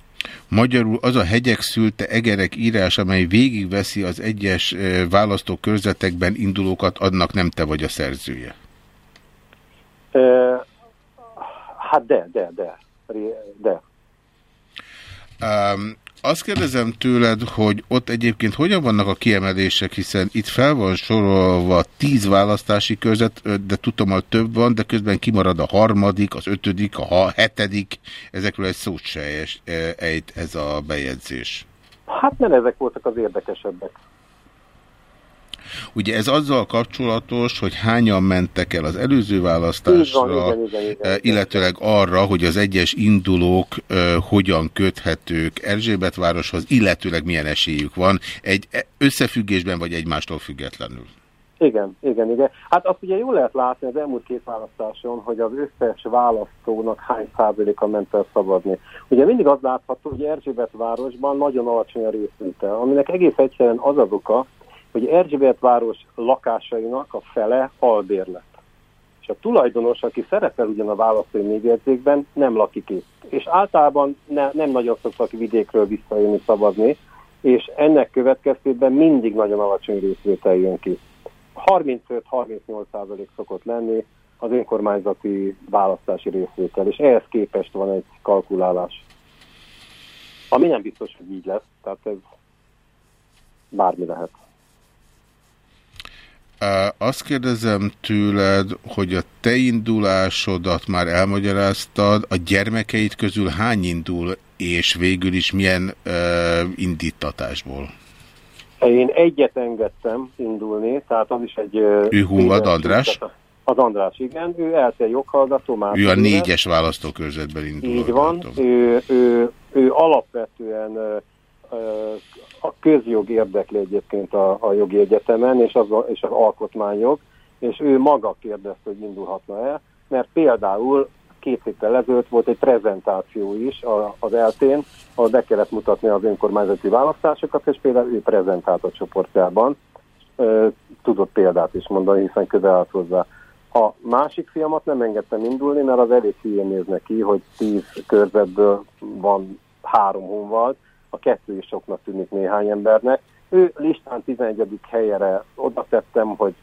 Magyarul az a hegyek szülte egerek írás, amely végigveszi az egyes választókörzetekben indulókat, annak nem te vagy a szerzője? E, hát de, de, de. de. Um, azt kérdezem tőled, hogy ott egyébként hogyan vannak a kiemelések, hiszen itt fel van sorolva tíz választási körzet, de tudom, hogy több van, de közben kimarad a harmadik, az ötödik, a hetedik, ezekről egy szót se ejt ez a bejegyzés. Hát nem ezek voltak az érdekesebbek. Ugye ez azzal kapcsolatos, hogy hányan mentek el az előző választásra, igen, igen, igen, igen. illetőleg arra, hogy az egyes indulók uh, hogyan köthetők Erzsébetvároshoz, illetőleg milyen esélyük van egy összefüggésben vagy egymástól függetlenül. Igen, igen, igen. Hát azt ugye jól lehet látni az elmúlt két választáson, hogy az összes választónak hány százaléka ment el szavazni. Ugye mindig az látható, hogy Erzsébet városban nagyon alacsony a részvétel, aminek egész egyszerűen az az oka, hogy Erzsébet város lakásainak a fele albérlet. És a tulajdonos, aki szerepel ugyan a választói névjegyzékben, nem lakik itt. És általában ne, nem nagyon szoktak vidékről visszajönni szavazni, és ennek következtében mindig nagyon alacsony részvétel jön ki. 35-38 százalék szokott lenni az önkormányzati választási részvétel, és ehhez képest van egy kalkulálás. Ami nem biztos, hogy így lesz, tehát ez bármi lehet. Azt kérdezem tőled, hogy a te indulásodat már elmagyaráztad, a gyermekeid közül hány indul, és végül is milyen uh, indítatásból? Én egyet engedtem indulni, tehát az is egy... Ő Hunvad András? Az András, igen. Ő ELTE joghallgató már. Ő a négyes választókörzetben indul. Így van. Ő, ő, ő alapvetően a közjog érdekli egyébként a, a jogi egyetemen, és az, és az alkotmányjog, és ő maga kérdezte, hogy indulhatna el, mert például két héttel ezelőtt volt egy prezentáció is az eltén, ahol be kellett mutatni az önkormányzati választásokat, és például ő prezentált a csoportjában, tudott példát is mondani, hiszen közel állt hozzá. A másik fiamat nem engedtem indulni, mert az elég hülyén néz ki, hogy tíz körzetből van három honvald, a kettő is soknak tűnik néhány embernek. Ő listán 11. helyre oda tettem, hogy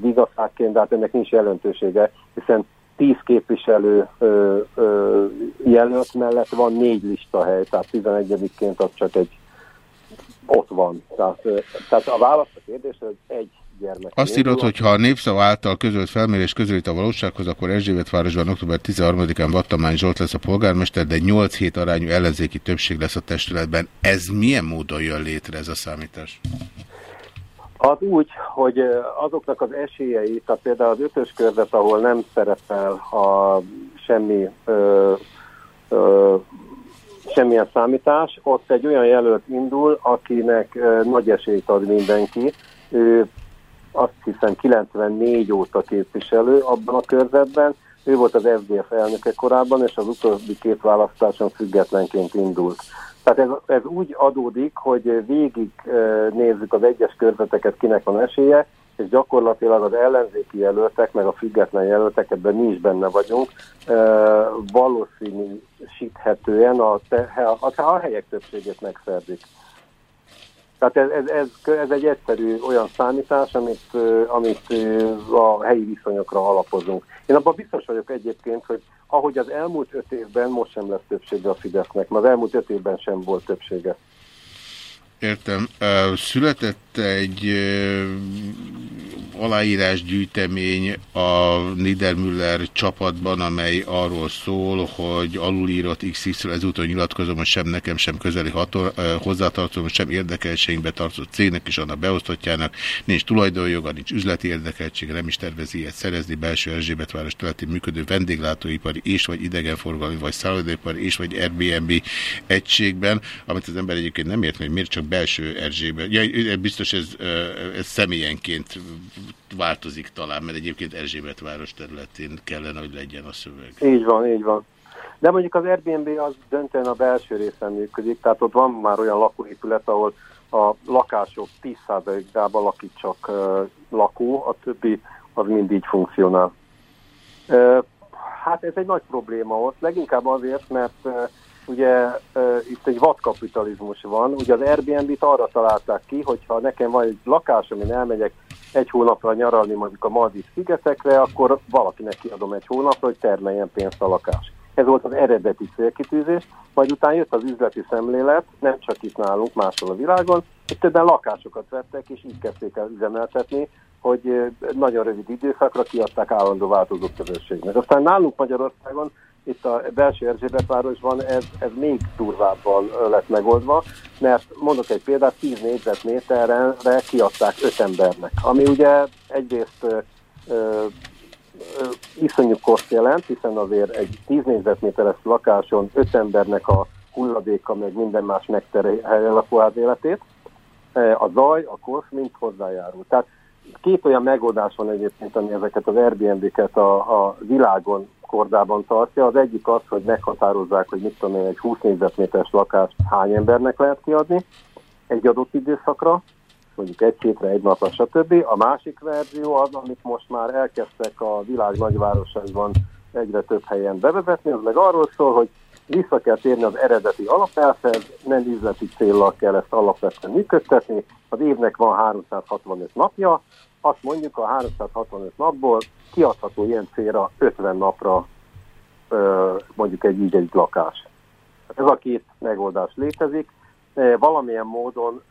vigaszákként, de hát ennek nincs jelentősége, hiszen 10 képviselő ö, ö, jelölt mellett van négy listahely, tehát 11-ként az csak egy ott van. Tehát, tehát a válasz a kérdés, hogy egy gyermek. Azt írod, hogy ha a népszava által közölt felmérés közölít a valósághoz, akkor Erzsébetvárosban október 13-án Vattamány Zsolt lesz a polgármester, de 8 hét arányú ellenzéki többség lesz a testületben. Ez milyen módon jön létre ez a számítás? Az úgy, hogy azoknak az esélyei, tehát például az ötös körzet, ahol nem szerepel a semmi ö, ö, semmilyen számítás, ott egy olyan jelölt indul, akinek ö, nagy esélyt ad mindenki. Ő azt hiszem 94 óta képviselő abban a körzetben, ő volt az FDF elnöke korábban, és az utóbbi két választáson függetlenként indult. Tehát ez, ez úgy adódik, hogy végig nézzük az egyes körzeteket, kinek van esélye, és gyakorlatilag az ellenzéki jelöltek, meg a független jelöltek, ebben mi is benne vagyunk, valószínűsíthetően a, a, a helyek többségét megszerzik. Tehát ez, ez, ez, ez egy egyszerű olyan számítás, amit, amit a helyi viszonyokra alapozunk. Én abban biztos vagyok egyébként, hogy ahogy az elmúlt öt évben most sem lesz többsége a Fidesznek, mert az elmúlt öt évben sem volt többsége. Értem. Született egy aláírásgyűjtemény a Niedermüller csapatban, amely arról szól, hogy alulírott XX-ről ezúttal nyilatkozom, hogy sem nekem, sem közeli hator, hozzátartozom, sem érdekeltségbe tartozott cégnek és annak beosztottjának nincs tulajdonjoga, nincs üzleti érdekeltsége, nem is tervezi ilyet szerezni belső Erzsébetváros területén működő vendéglátóipari és vagy idegenforgalmi vagy szállodaipari és vagy Airbnb egységben, amit az ember egyébként nem ért, hogy miért csak belső Erzsébet. Ja, biztos ez, ez személyenként változik talán, mert egyébként Erzsébet város területén kellene, hogy legyen a szöveg. Így van, így van. De mondjuk az Airbnb az döntően a belső részen működik, tehát ott van már olyan lakóépület, ahol a lakások 10%-ában lakik csak lakó, a többi az mind így funkcionál. Hát ez egy nagy probléma ott, leginkább azért, mert ugye itt egy vadkapitalizmus van, ugye az Airbnb-t arra találták ki, hogyha nekem van egy lakás, amin elmegyek egy hónapra nyaralni mondjuk a Maldiv szigetekre, akkor valakinek kiadom egy hónapra, hogy termeljen pénzt a lakás. Ez volt az eredeti célkitűzés, majd utána jött az üzleti szemlélet, nem csak itt nálunk, máshol a világon, hogy többen lakásokat vettek, és így kezdték el üzemeltetni, hogy nagyon rövid időszakra kiadták állandó változó közösségnek. Aztán nálunk Magyarországon itt a belső Erzsébetvárosban ez, ez még durvábban lett megoldva, mert mondok egy példát, 10 négyzetméterre kiadták 5 embernek, ami ugye egyrészt ö, ö, iszonyú koszt jelent, hiszen azért egy 10 négyzetméteres lakáson 5 embernek a hulladéka, meg minden más megterhelje a lakóház életét, a zaj, a kosz mind hozzájárul. Tehát két olyan megoldás van egyébként, ami ezeket az Airbnb-ket a, a világon kordában tartja. Az egyik az, hogy meghatározzák, hogy mit tudom én, egy 20 négyzetméteres lakást hány embernek lehet kiadni egy adott időszakra, mondjuk egy hétre, egy napra, stb. A másik verzió az, amit most már elkezdtek a világ nagyvárosaiban egyre több helyen bevezetni, az meg arról szól, hogy vissza kell térni az eredeti alapelvhez, nem üzleti célral kell ezt alapvetően működtetni. Az évnek van 365 napja, azt mondjuk a 365 napból kiadható ilyen célra 50 napra mondjuk egy így egy lakás. Ez a két megoldás létezik. Valamilyen módon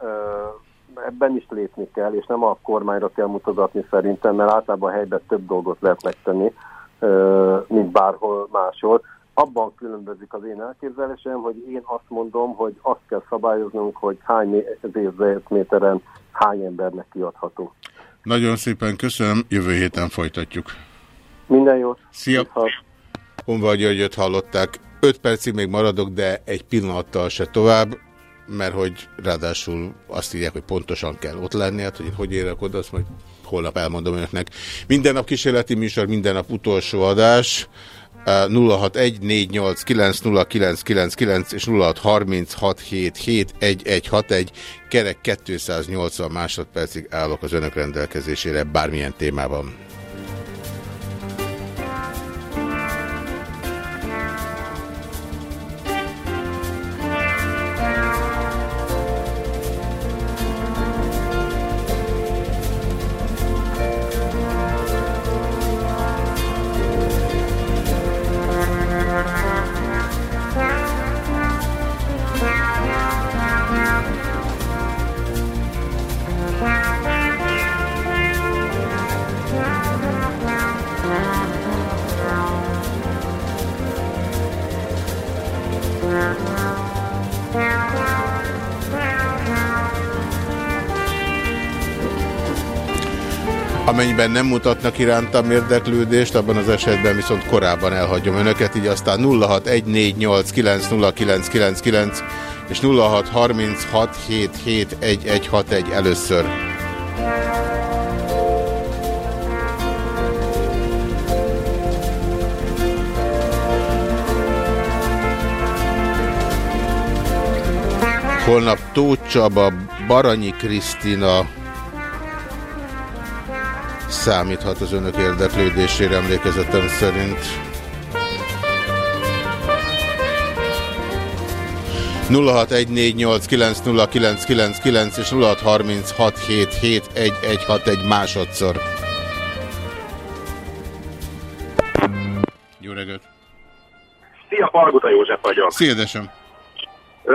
ebben is lépni kell, és nem a kormányra kell mutatni szerintem, mert általában helyben több dolgot lehet megtenni, mint bárhol máshol. Abban különbözik az én elképzelésem, hogy én azt mondom, hogy azt kell szabályoznunk, hogy hány méteren hány embernek kiadható. Nagyon szépen köszönöm, jövő héten folytatjuk. Minden jót. Szia! Honva Györgyöt hallották. Öt percig még maradok, de egy pillanattal se tovább, mert hogy ráadásul azt írják, hogy pontosan kell ott lenni, hát hogy hogy érek oda, azt majd holnap elmondom önöknek. Minden nap kísérleti műsor, minden nap utolsó adás. 0614890999 és 0636771161 kerek 280 másodpercig állok az önök rendelkezésére bármilyen témában. Amennyiben nem mutatnak irántam érdeklődést, abban az esetben viszont korábban elhagyom önöket, így aztán 0614890999 és 0636771161 először. Holnap Tóth Csaba, Baranyi Krisztina, számíthat az önök érdeklődésére emlékezetem szerint. 0614890999 és 0636771161 másodszor. Jó reggelt! Szia, Palguta József vagyok. Szia, Edesem.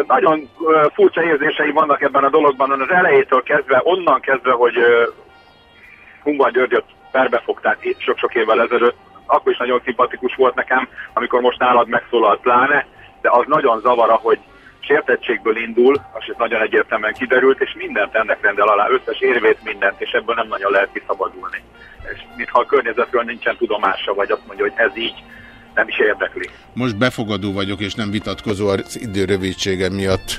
Nagyon furcsa érzései vannak ebben a dologban, az elejétől kezdve, onnan kezdve, hogy Humban Györgyöt perbefogták sok-sok évvel ezelőtt, akkor is nagyon szimpatikus volt nekem, amikor most nálad megszólalt pláne, de az nagyon zavara, hogy sértettségből indul, és ez nagyon egyértelműen kiderült, és mindent ennek rendel alá, összes érvét, mindent, és ebből nem nagyon lehet kiszabadulni. És mintha a környezetről nincsen tudomása, vagy azt mondja, hogy ez így nem is érdekli. Most befogadó vagyok, és nem vitatkozó az idő rövidsége miatt.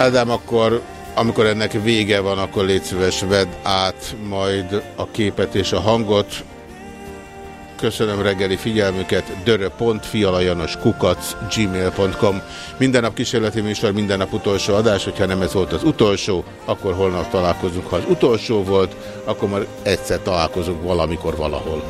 Ádám, akkor amikor ennek vége van, akkor légy szíves, vedd át majd a képet és a hangot. Köszönöm reggeli figyelmüket, kukac gmail.com Minden nap kísérleti műsor, minden nap utolsó adás, hogyha nem ez volt az utolsó, akkor holnap találkozunk. Ha az utolsó volt, akkor már egyszer találkozunk valamikor valahol.